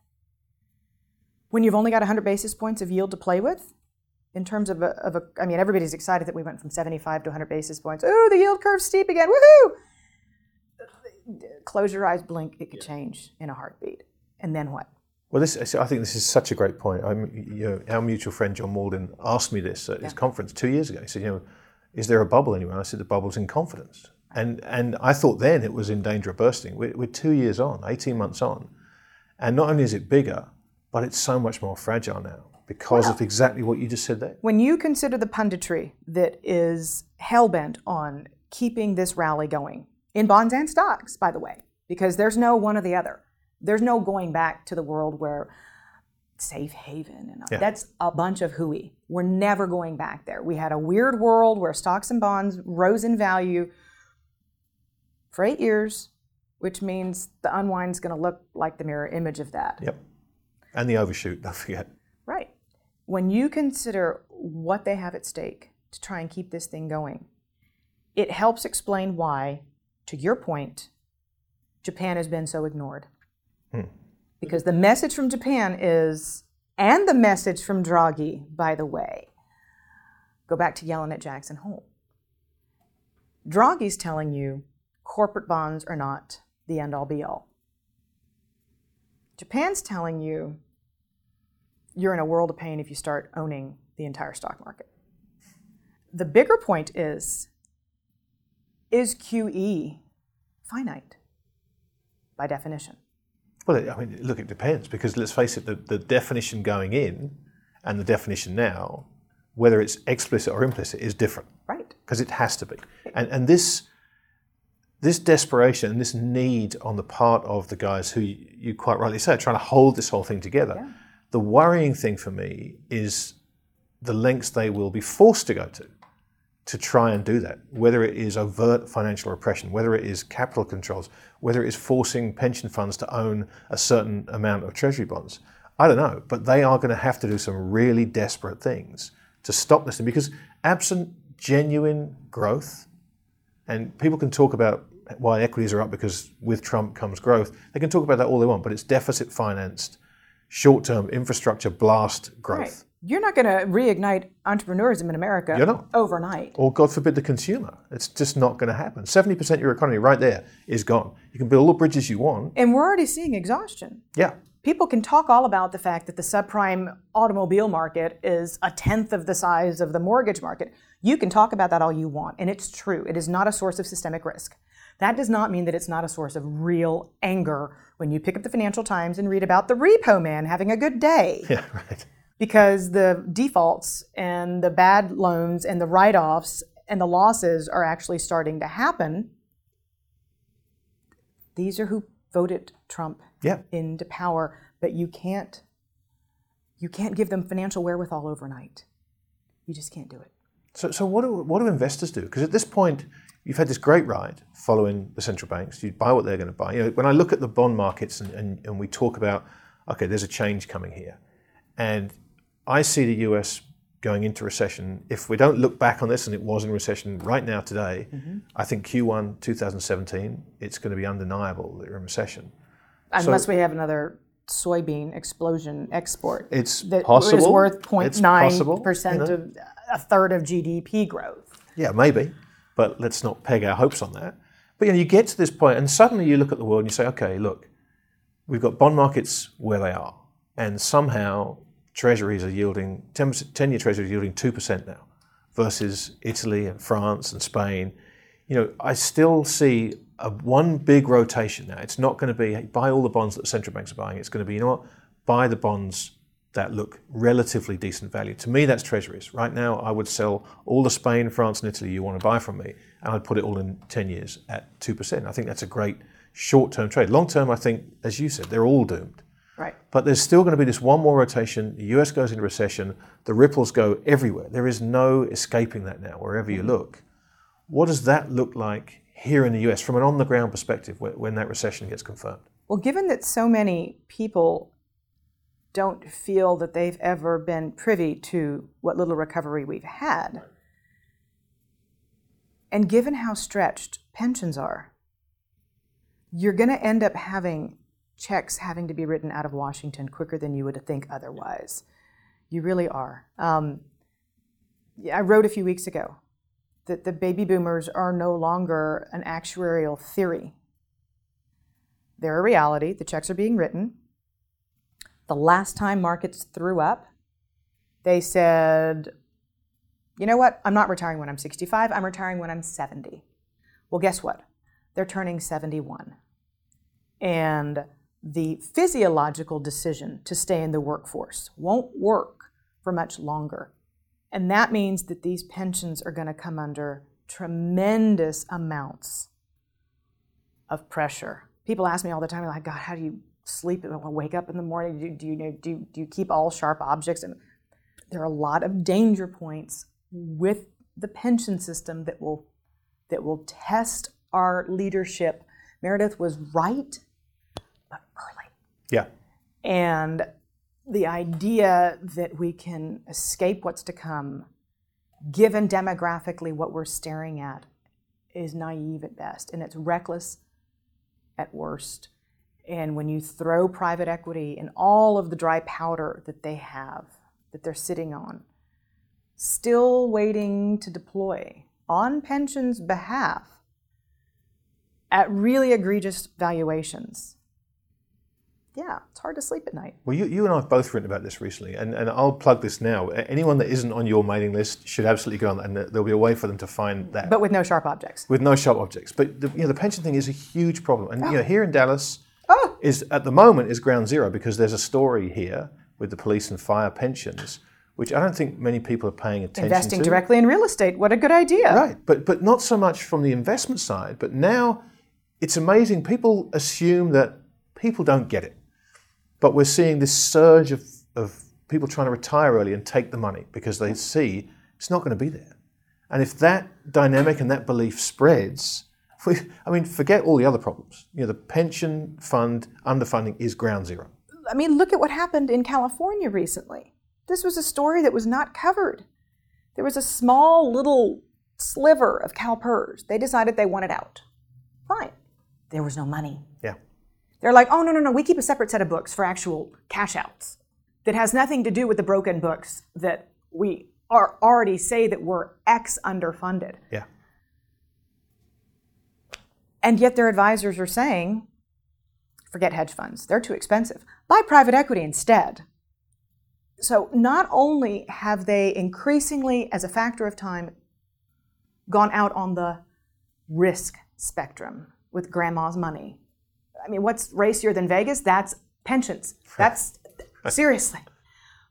When you've only got 100 basis points of yield to play with? In terms of a, of a I mean, everybody's excited that we went from 75 to 100 basis points. Ooh, the yield curve's steep again. Woohoo! Close your eyes, blink, it could change in a heartbeat. And then what? Well, this I think this is such a great point. I'm, you know, our mutual friend John Mauldin asked me this at his conference two years ago. He said, "You know, is there a bubble anywhere?" I said, "The bubble's in confidence." And and I thought then it was in danger of bursting. We're, we're two years on, eighteen months on, and not only is it bigger, but it's so much more fragile now because of exactly what you just said there. When you consider the punditry that is hell bent on keeping this rally going in bonds and stocks, by the way, because there's no one or the other. There's no going back to the world where safe haven and uh, Yeah. that's a bunch of hooey. We're never going back there. We had a weird world where stocks and bonds rose in value for eight years, which means the unwind's going to look like the mirror image of that. Yep. And the overshoot, don't forget. Right. When you consider what they have at stake to try and keep this thing going, it helps explain why, to your point, Japan has been so ignored. Hmm. Because the message from Japan is, and the message from Draghi, by the way, go back to Yellen at Jackson Hole. Draghi's telling you corporate bonds are not the end all be all. Japan's telling you you're in a world of pain if you start owning the entire stock market. The bigger point is is QE finite by definition? Well, I mean, look, it depends because let's face it, the, the definition going in and the definition now, whether it's explicit or implicit, is different Right. because it has to be. And, and this, this desperation and this need on the part of the guys who you, you quite rightly say are trying to hold this whole thing together. The worrying thing for me is the lengths they will be forced to go to to try and do that, whether it is overt financial repression, whether it is capital controls, whether it is forcing pension funds to own a certain amount of treasury bonds. I don't know, but they are going to have to do some really desperate things to stop this thing because absent genuine growth, and people can talk about why equities are up because with Trump comes growth. They can talk about that all they want, but it's deficit financed, short term infrastructure blast growth. Right. You're not going to reignite entrepreneurism in America You're not. overnight. or God forbid the consumer. It's just not going to happen. 70% of your economy right there is gone. You can build all the bridges you want. And we're already seeing exhaustion. Yeah. People can talk all about the fact that the subprime automobile market is a tenth of the size of the mortgage market. You can talk about that all you want, and it's true. It is not a source of systemic risk. That does not mean that it's not a source of real anger when you pick up the Financial Times and read about the repo man having a good day. Yeah, right. Because the defaults and the bad loans and the write offs and the losses are actually starting to happen. These are who voted Trump Yeah. into power, but you can't you can't give them financial wherewithal overnight. You just can't do it. So, so what, do, what do investors do? Because at this point, you've had this great ride following the central banks. You buy what they're going to buy. You know, when I look at the bond markets and, and, and we talk about, okay, there's a change coming here. And I see the US going into recession. If we don't look back on this, and it was in recession right now today, mm-hmm. I think Q1 2017, it's going to be undeniable that you're in recession. Unless we have another soybean explosion export It's that possible. is worth It's possible, 0.9% you know. of a third of GDP growth. Yeah, maybe, but let's not peg our hopes on that. But you know, you get to this point, and suddenly you look at the world and you say, okay, look, we've got bond markets where they are, and somehow treasuries are yielding 10 year treasuries are yielding two percent now, versus Italy and France and Spain. You know, I still see a one big rotation now. It's not going to be hey, buy all the bonds that central banks are buying. It's going to be you know what, buy the bonds that look relatively decent value. To me, that's treasuries. Right now, I would sell all the Spain, France, and Italy you want to buy from me, and I'd put it all in 10 years at 2%. I think that's a great short term trade. Long term, I think, as you said, they're all doomed. Right. But there's still going to be this one more rotation. The US goes into recession, the ripples go everywhere. There is no escaping that now, wherever you mm-hmm. look. What does that look like here in the US from an on the ground perspective when, when that recession gets confirmed? Well, given that so many people don't feel that they've ever been privy to what little recovery we've had, and given how stretched pensions are, you're going to end up having checks having to be written out of Washington quicker than you would think otherwise. You really are. Um, I wrote a few weeks ago that the baby boomers are no longer an actuarial theory. They're a reality. The checks are being written. The last time markets threw up, they said, you know what? I'm not retiring when I'm 65. I'm retiring when I'm 70. Well, guess what? They're turning 71. And the physiological decision to stay in the workforce won't work for much longer. And that means that these pensions are going to come under tremendous amounts of pressure. People ask me all the time, like, God, how do you sleep and wake up in the morning? Do, do, you, do, do you keep all sharp objects? And there are a lot of danger points with the pension system that will that will test our leadership. Meredith was right, but early. Yeah. And the idea that we can escape what's to come, given demographically what we're staring at, is naive at best, and it's reckless at worst. And when you throw private equity and all of the dry powder that they have, that they're sitting on, still waiting to deploy on pensions' behalf at really egregious valuations. Yeah, it's hard to sleep at night. Well, you, you and I have both written about this recently, and, and I'll plug this now. Anyone that isn't on your mailing list should absolutely go on, and there'll be a way for them to find that. But with no sharp objects. With no sharp objects. But the, you know, the pension thing is a huge problem, and Oh. you know, oh. here in Dallas, oh. is at the moment is ground zero because there's a story here with the police and fire pensions, which I don't think many people are paying attention Investing to. Investing directly in real estate. What a good idea. Right, but but not so much from the investment side. But now it's amazing. People assume that people don't get it, but we're seeing this surge of of people trying to retire early and take the money because they see it's not going to be there. And if that dynamic and that belief spreads, we, I mean, forget all the other problems. You know, the pension fund underfunding is ground zero. I mean, look at what happened in California recently. This was a story that was not covered. There was a small little sliver of CalPERS. They decided they wanted out. Fine. There was no money. Yeah. They're like, oh, no, no, no, we keep a separate set of books for actual cash outs that has nothing to do with the broken books that we are already say that we're X underfunded. Yeah. And yet their advisors are saying, forget hedge funds, they're too expensive. Buy private equity instead. So not only have they increasingly, as a factor of time, gone out on the risk spectrum with grandma's money. I mean, what's racier than Vegas? That's pensions. That's seriously.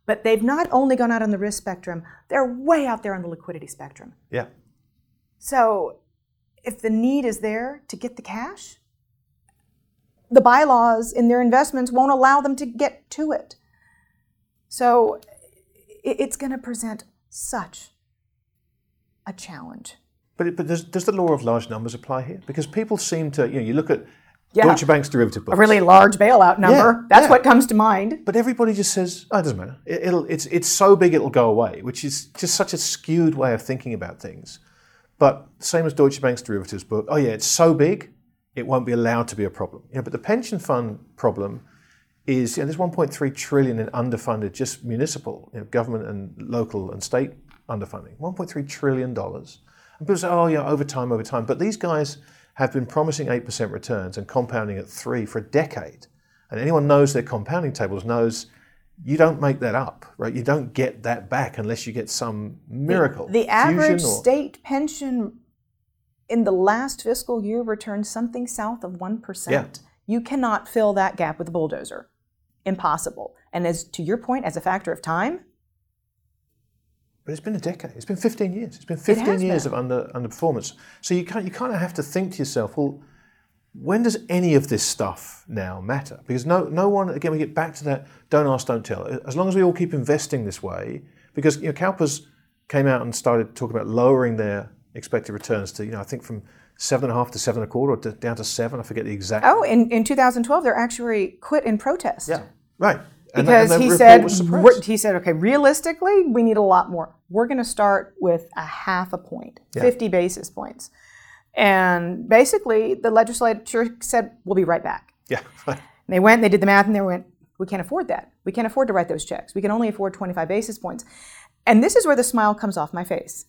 But they've not only gone out on the risk spectrum, they're way out there on the liquidity spectrum. Yeah. So if the need is there to get the cash, the bylaws in their investments won't allow them to get to it. So it's going to present such a challenge. But, but does, does the law of large numbers apply here? Because people seem to, you know, you look at Yeah. Deutsche Bank's derivative books. A really large bailout number. Yeah, That's yeah. what comes to mind. But everybody just says, oh, it doesn't matter. It, it'll, it's, it's so big it'll go away, which is just such a skewed way of thinking about things. But same as Deutsche Bank's derivatives book, oh yeah, it's so big, it won't be allowed to be a problem. You know, but the pension fund problem is, you know, there's 1.3 trillion in underfunded, just municipal, you know, government and local and state underfunding. 1.3 trillion dollars. And people say, oh yeah, over time, over time. But these guys have been promising 8% returns and compounding at three for a decade. And anyone knows their compounding tables knows you don't make that up, right? You don't get that back unless you get some miracle. The average or- state pension in the last fiscal year returned something south of 1%. Yeah. You cannot fill that gap with a bulldozer. Impossible. And as to your point, as a factor of time, But it's been a decade. It's been 15 years. It's been 15 has years been. of under underperformance. So you kind you kind of have to think to yourself, well, when does any of this stuff now matter? Because no no one again we get back to that don't ask, don't tell. As long as we all keep investing this way, because you know CalPERS came out and started talking about lowering their expected returns to you know I think from seven and a half to seven and a quarter, or to, down to seven. I forget the exact. Oh, in, in 2012, their actuary quit in protest. Yeah, right. And because and he said was we're- suppressed. he said okay realistically we need a lot more. We're going to start with a half a point 50 basis points. And basically the legislature said we'll be right back. Yeah, and they went they did the math and they went we can't afford that. We can't afford to write those checks. We can only afford 25 basis points. And this is where the smile comes off my face.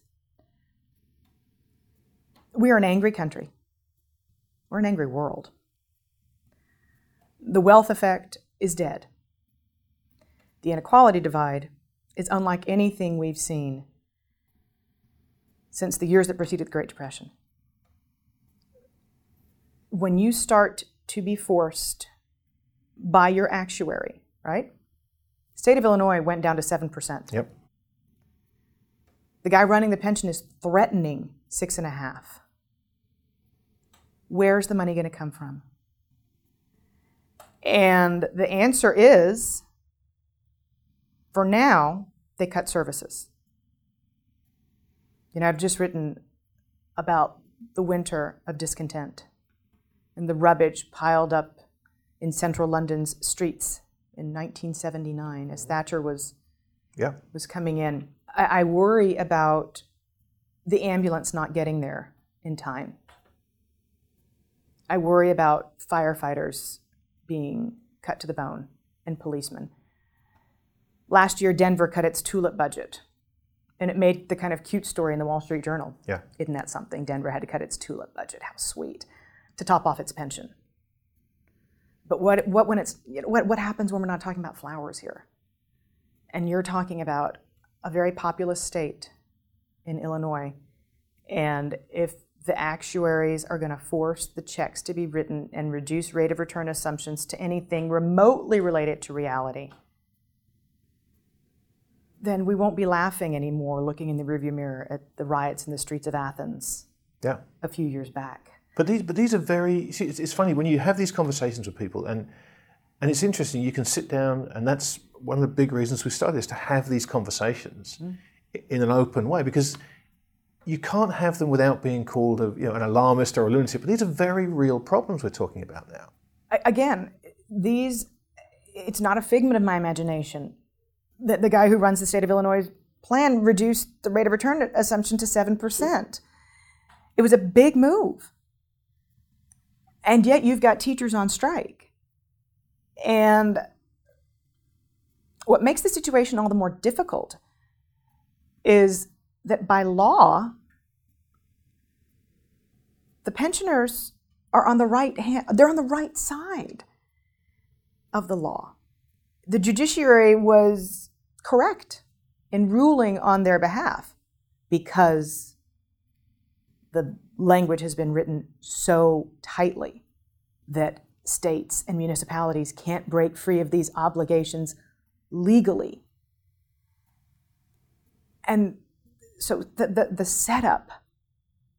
We are an angry country. We're an angry world. The wealth effect is dead the inequality divide is unlike anything we've seen since the years that preceded the Great Depression. When you start to be forced by your actuary, right? State of Illinois went down to 7%. yep. The guy running the pension is threatening six and a half. Where's the money going to come from? And the answer is for now, they cut services. You know, I've just written about the winter of discontent and the rubbish piled up in central London's streets in 1979 as Thatcher was Yeah. was coming in. I, I worry about the ambulance not getting there in time. I worry about firefighters being cut to the bone and policemen. Last year, Denver cut its tulip budget, and it made the kind of cute story in the Wall Street Journal. Yeah. Isn't that something? Denver had to cut its tulip budget. How sweet. To top off its pension. But what, what, when it's, you know, what, what happens when we're not talking about flowers here? And you're talking about a very populous state in Illinois. And if the actuaries are going to force the checks to be written and reduce rate of return assumptions to anything remotely related to reality, then we won't be laughing anymore looking in the rearview mirror at the riots in the streets of Athens Yeah. a few years back. But these, but these are very. See, it's, it's funny when you have these conversations with people, and and it's interesting. You can sit down, and that's one of the big reasons we started is to have these conversations mm-hmm. i- in an open way because you can't have them without being called a, you know, an alarmist or a lunatic. But these are very real problems we're talking about now. Again, these, it's not a figment of my imagination. The, the guy who runs the state of Illinois plan reduced the rate of return assumption to 7%. It was a big move. And yet you've got teachers on strike. And what makes the situation all the more difficult is that by law, the pensioners are on the right hand, they're on the right side of the law. The judiciary was correct in ruling on their behalf because the language has been written so tightly that states and municipalities can't break free of these obligations legally. And so the, the, the setup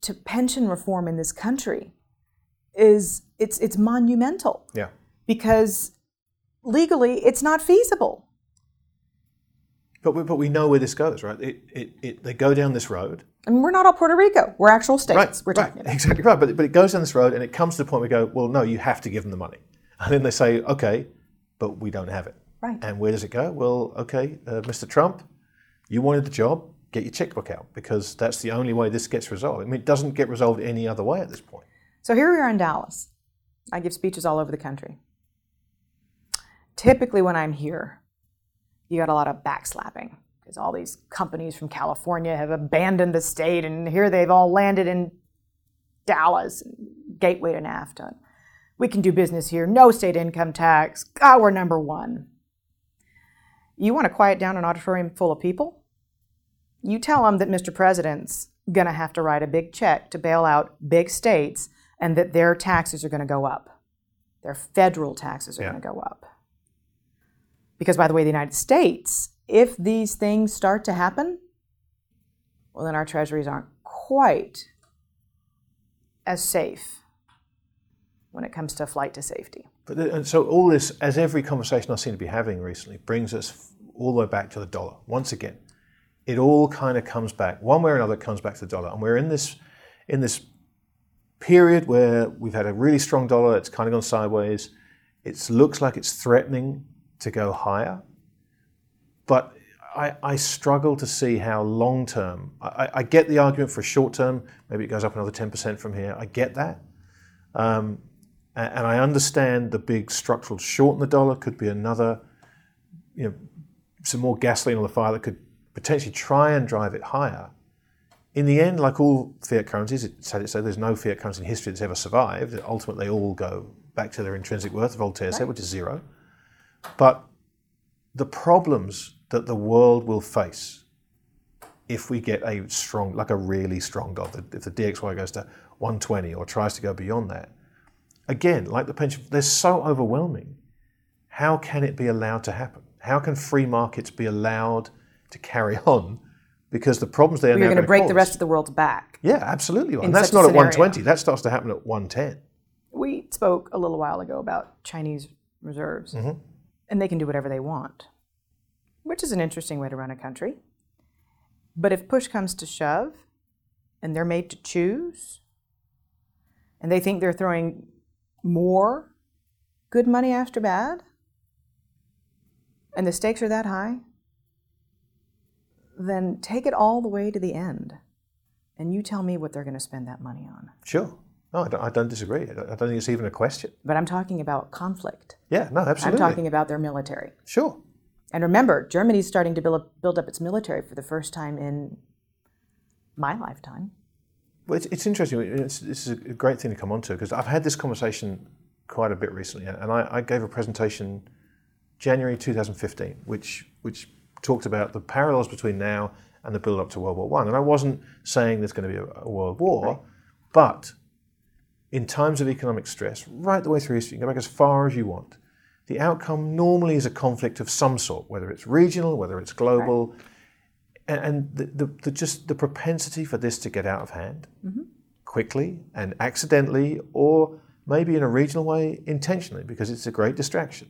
to pension reform in this country is it's it's monumental Yeah. because legally it's not feasible. But we, but we know where this goes, right? It, it, it, they go down this road. I mean, we're not all Puerto Rico. We're actual states. Right, we're right, about. exactly right. But, but it goes down this road, and it comes to the point where we go, well, no, you have to give them the money, and then they say, okay, but we don't have it. Right. And where does it go? Well, okay, uh, Mr. Trump, you wanted the job, get your checkbook out because that's the only way this gets resolved. I mean, it doesn't get resolved any other way at this point. So here we are in Dallas. I give speeches all over the country. Typically, when I'm here, you got a lot of backslapping because all these companies from California have abandoned the state, and here they've all landed in Dallas, gateway to NAFTA. We can do business here, no state income tax. God, we're number one. You want to quiet down an auditorium full of people? You tell them that Mr. President's going to have to write a big check to bail out big states and that their taxes are going to go up. Their federal taxes are Yeah. going to go up. Because, by the way, the United States, if these things start to happen, well, then our treasuries aren't quite as safe when it comes to flight to safety. But and so all this, as every conversation I seem to be having recently, brings us all the way back to the dollar. Once again, it all kind of comes back one way or another. It comes back to the dollar, and we're in this in this period where we've had a really strong dollar, it's kind of gone sideways. It looks like it's threatening to go higher. But I, I struggle to see how long term. I, I, get the argument for a short term, maybe it goes up another 10% from here. I get that. Um, and, and I understand the big structural short in the dollar could be another, you know, some more gasoline on the fire that could potentially try and drive it higher. In the end, like all fiat currencies, it's had it so there's no fiat currency in history that's ever survived. Ultimately, they all go back to their intrinsic worth, Voltaire right. said, which is zero. But the problems that the world will face if we get a strong, like a really strong dollar, if the DXY goes to 120 or tries to go beyond that, again, like the pension, they're so overwhelming. How can it be allowed to happen? How can free markets be allowed to carry on? Because the problems they are We're going to break cause, the rest of the world's back. Yeah, absolutely. And that's not at 120. That starts to happen at 110. We spoke a little while ago about Chinese reserves, mm-hmm. And they can do whatever they want, which is an interesting way to run a country. But if push comes to shove, and they're made to choose, and they think they're throwing more good money after bad, and the stakes are that high, then take it all the way to the end. And you tell me what they're going to spend that money on. Sure. No, I don't, I don't disagree. I don't think it's even a question. But I'm talking about conflict. Yeah, no, absolutely. I'm talking about their military. Sure. And remember, Germany's starting to build up, build up its military for the first time in my lifetime. Well, it's, it's interesting. It's, this is a great thing to come on to because I've had this conversation quite a bit recently, and I, I gave a presentation January 2015, which which talked about the parallels between now and the build up to World War One. And I wasn't saying there's going to be a, a world war, right. but in times of economic stress, right the way through history, you can go back as far as you want. The outcome normally is a conflict of some sort, whether it's regional, whether it's global, right. and, and the, the, the, just the propensity for this to get out of hand mm-hmm. quickly and accidentally, or maybe in a regional way intentionally, because it's a great distraction,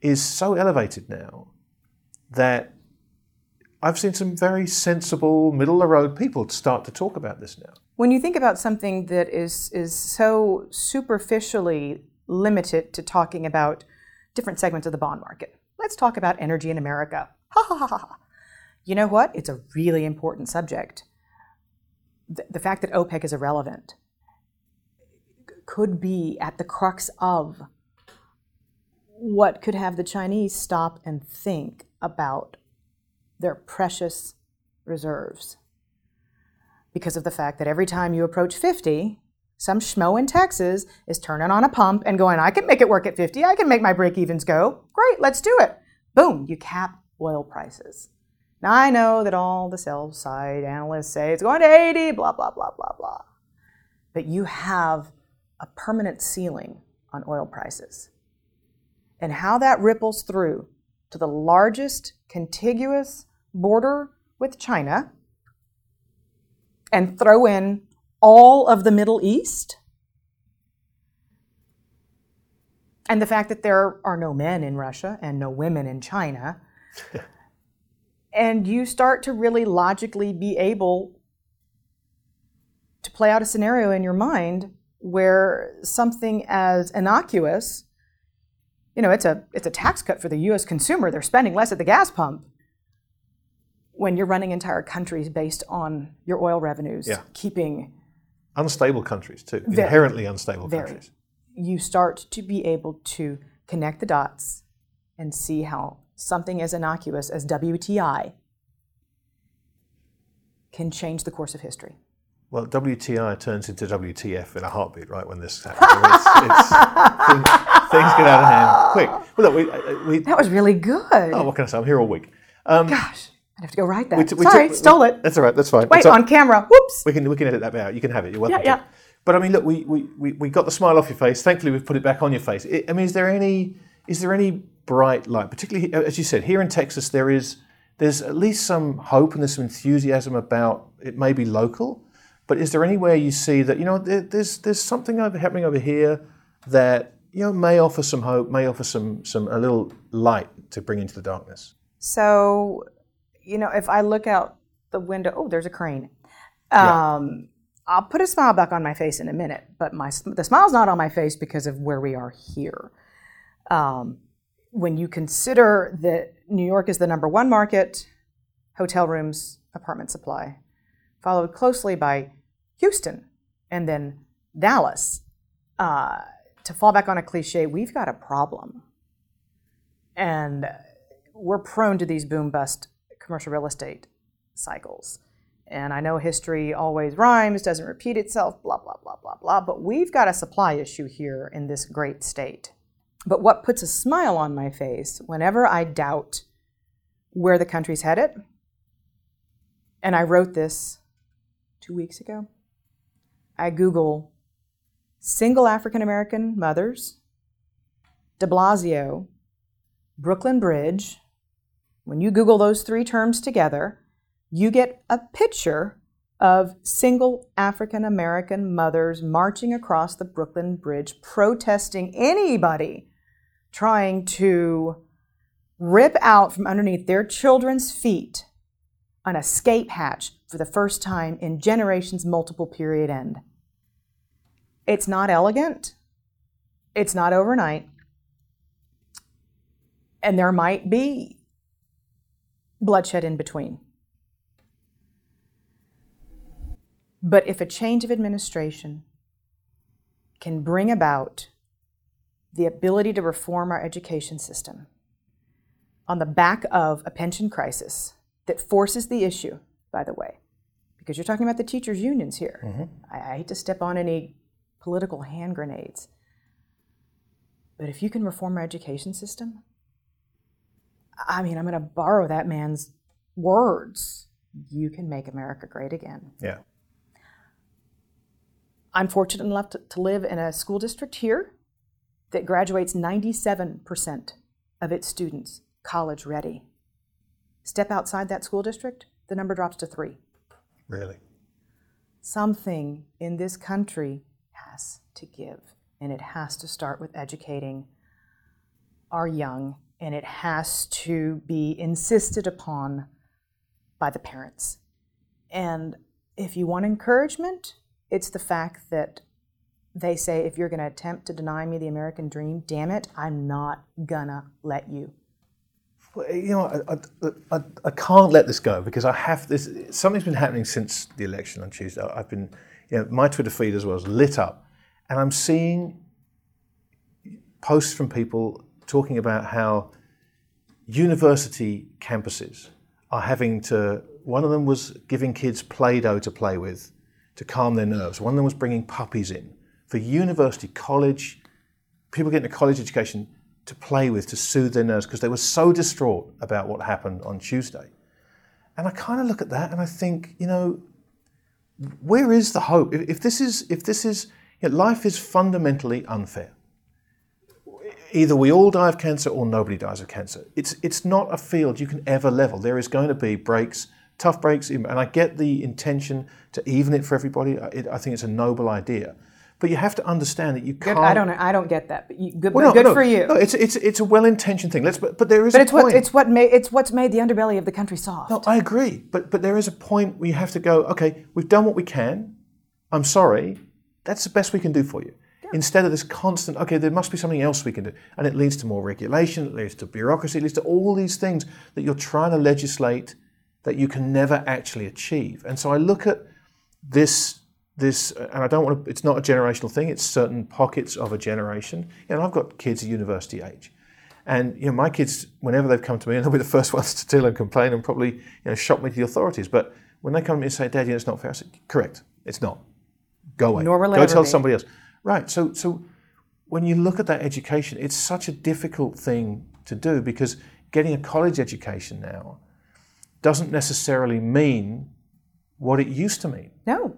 is so elevated now that I've seen some very sensible, middle of the road people start to talk about this now. When you think about something that is, is so superficially limited to talking about different segments of the bond market, let's talk about energy in America. Ha ha ha ha. You know what? It's a really important subject. The, the fact that OPEC is irrelevant could be at the crux of what could have the Chinese stop and think about their precious reserves because of the fact that every time you approach 50, some schmo in Texas is turning on a pump and going, I can make it work at 50. I can make my break evens go. Great, let's do it. Boom, you cap oil prices. Now, I know that all the sell side analysts say it's going to 80, blah, blah, blah, blah, blah. But you have a permanent ceiling on oil prices. And how that ripples through to the largest contiguous border with China and throw in all of the Middle East. And the fact that there are no men in Russia and no women in China. and you start to really logically be able to play out a scenario in your mind where something as innocuous you know it's a it's a tax cut for the US consumer they're spending less at the gas pump when you're running entire countries based on your oil revenues, yeah. keeping unstable countries too, very, inherently unstable very. countries. You start to be able to connect the dots and see how something as innocuous as WTI can change the course of history. Well, WTI turns into WTF in a heartbeat, right? When this happens, it's, it's, things, things, get out of hand quick. Well, look, we, uh, we, that was really good. Oh, what can I say? I'm here all week. Um, Gosh. I have to go write that. We t- Sorry, t- stole it. That's all right. That's fine. Wait, on camera. Whoops. We can we can edit that out. You can have it. You're welcome. Yeah, yeah. But I mean, look, we, we, we, we got the smile off your face. Thankfully, we've put it back on your face. I mean, is there any is there any bright light? Particularly, as you said, here in Texas, there is there's at least some hope and there's some enthusiasm about it. May be local, but is there anywhere you see that you know there, there's there's something over, happening over here that you know may offer some hope, may offer some some a little light to bring into the darkness. So you know, if I look out the window, oh, there's a crane. Um, I'll put a smile back on my face in a minute, but my the smile's not on my face because of where we are here. Um, when you consider that New York is the number one market, hotel rooms, apartment supply, followed closely by Houston and then Dallas. Uh, to fall back on a cliche, we've got a problem. And we're prone to these boom bust commercial real estate cycles. And I know history always rhymes, doesn't repeat itself, blah, blah, blah, blah, blah. But we've got a supply issue here in this great state. But what puts a smile on my face whenever I doubt where the country's headed, and I wrote this two weeks ago, I Google single African American mothers, de Blasio, Brooklyn Bridge. When you Google those three terms together, you get a picture of single African American mothers marching across the Brooklyn Bridge protesting anybody trying to rip out from underneath their children's feet an escape hatch for the first time in generations multiple period end. It's not elegant. It's not overnight. And there might be bloodshed in between. But if a change of administration can bring about the ability to reform our education system on the back of a pension crisis that forces the issue, by the way, because you're talking about the teachers' unions here. Mm-hmm. I, I hate to step on any political hand grenades. But if you can reform our education system, I mean, I'm going to borrow that man's words. You can make America great again. Yeah. I'm fortunate enough to, to live in a school district here that graduates 97% of its students college ready. Step outside that school district, the number drops to three. Really? Something in this country has to give, and it has to start with educating our young, and it has to be insisted upon by the parents. And if you want encouragement, it's the fact that they say, if you're going to attempt to deny me the American dream, damn it, I'm not gonna let you. You know, I, I, I, can't let this go because I have this. Something's been happening since the election on Tuesday. I've been, you know, my Twitter feed as well is lit up, and I'm seeing posts from people talking about how university campuses are having to. One of them was giving kids Play-Doh to play with to calm their nerves. One of them was bringing puppies in for university, college, people getting a college education to play with to soothe their nerves because they were so distraught about what happened on Tuesday. And I kind of look at that and I think, you know, where is the hope? If, if this is, if this is, you know, life is fundamentally unfair. Either we all die of cancer or nobody dies of cancer. It's, it's not a field you can ever level. There is going to be breaks, tough breaks, and I get the intention to even it for everybody. I think it's a noble idea. But you have to understand that you can't. I don't. I don't get that. But you, good, well, no, good no, for you. No, it's it's it's a well-intentioned thing. Let's. But, but there is. But a it's point. what it's what made it's what's made the underbelly of the country soft. No, I agree. But but there is a point where you have to go. Okay, we've done what we can. I'm sorry. That's the best we can do for you. Yeah. Instead of this constant. Okay, there must be something else we can do, and it leads to more regulation. It leads to bureaucracy. It leads to all these things that you're trying to legislate that you can never actually achieve. And so I look at this this, and I don't want to, it's not a generational thing, it's certain pockets of a generation. You know, I've got kids at university age. And you know, my kids, whenever they've come to me, and they'll be the first ones to deal and complain and probably you know, shock me to the authorities. But when they come to me and say, Dad, you know, it's not fair, I say, correct, it's not. Go away. Nor will Go tell somebody else. Right. So, so when you look at that education, it's such a difficult thing to do because getting a college education now doesn't necessarily mean what it used to mean. No.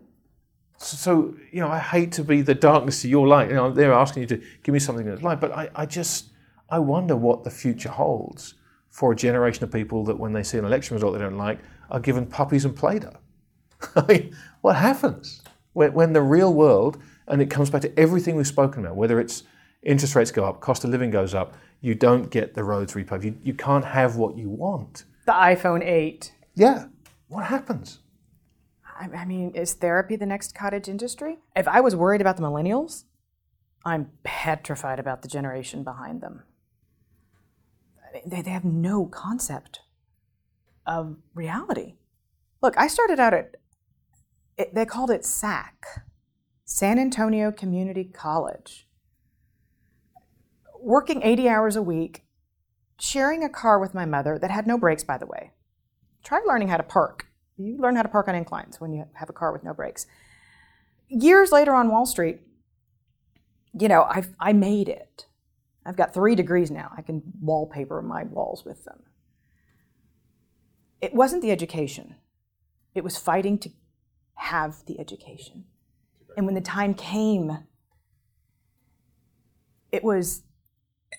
So, you know, I hate to be the darkness to your light. You know, they're asking you to give me something that's light, but I, I just, I wonder what the future holds for a generation of people that when they see an election result they don't like are given puppies and Play-Doh. I mean, what happens when, when the real world, and it comes back to everything we've spoken about, whether it's interest rates go up, cost of living goes up, you don't get the roads repaved, you, you can't have what you want. The iPhone 8. Yeah. What happens? I mean, is therapy the next cottage industry? If I was worried about the millennials, I'm petrified about the generation behind them. They, they have no concept of reality. Look, I started out at, it, they called it SAC, San Antonio Community College. Working 80 hours a week, sharing a car with my mother that had no brakes, by the way. Try learning how to park. You learn how to park on inclines when you have a car with no brakes. Years later on Wall Street, you know, I've, I made it. I've got three degrees now. I can wallpaper my walls with them. It wasn't the education, it was fighting to have the education. And when the time came, it was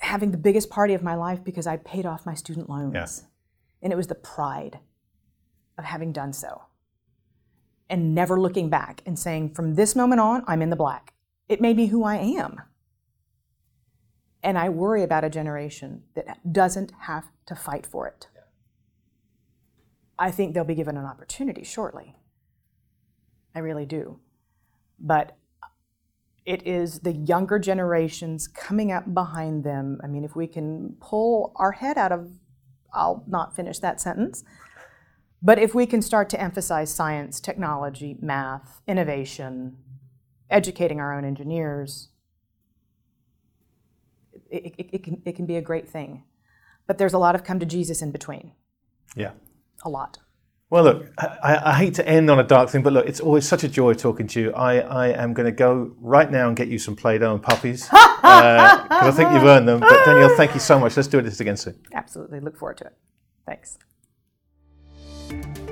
having the biggest party of my life because I paid off my student loans. Yeah. And it was the pride of having done so. And never looking back and saying, from this moment on, I'm in the black. It made me who I am. And I worry about a generation that doesn't have to fight for it. I think they'll be given an opportunity shortly. I really do. But it is the younger generations coming up behind them. I mean, if we can pull our head out of, I'll not finish that sentence, but if we can start to emphasize science, technology, math, innovation, educating our own engineers, it, it, it, can, it can be a great thing. But there's a lot of come to Jesus in between, Yeah. a lot. Well, look, I, I hate to end on a dark thing, but look, it's always such a joy talking to you. I, I am going to go right now and get you some Play Doh and puppies uh, because I think you've earned them. But Danielle, thank you so much. Let's do this again soon. Absolutely. Look forward to it. Thanks. Thank you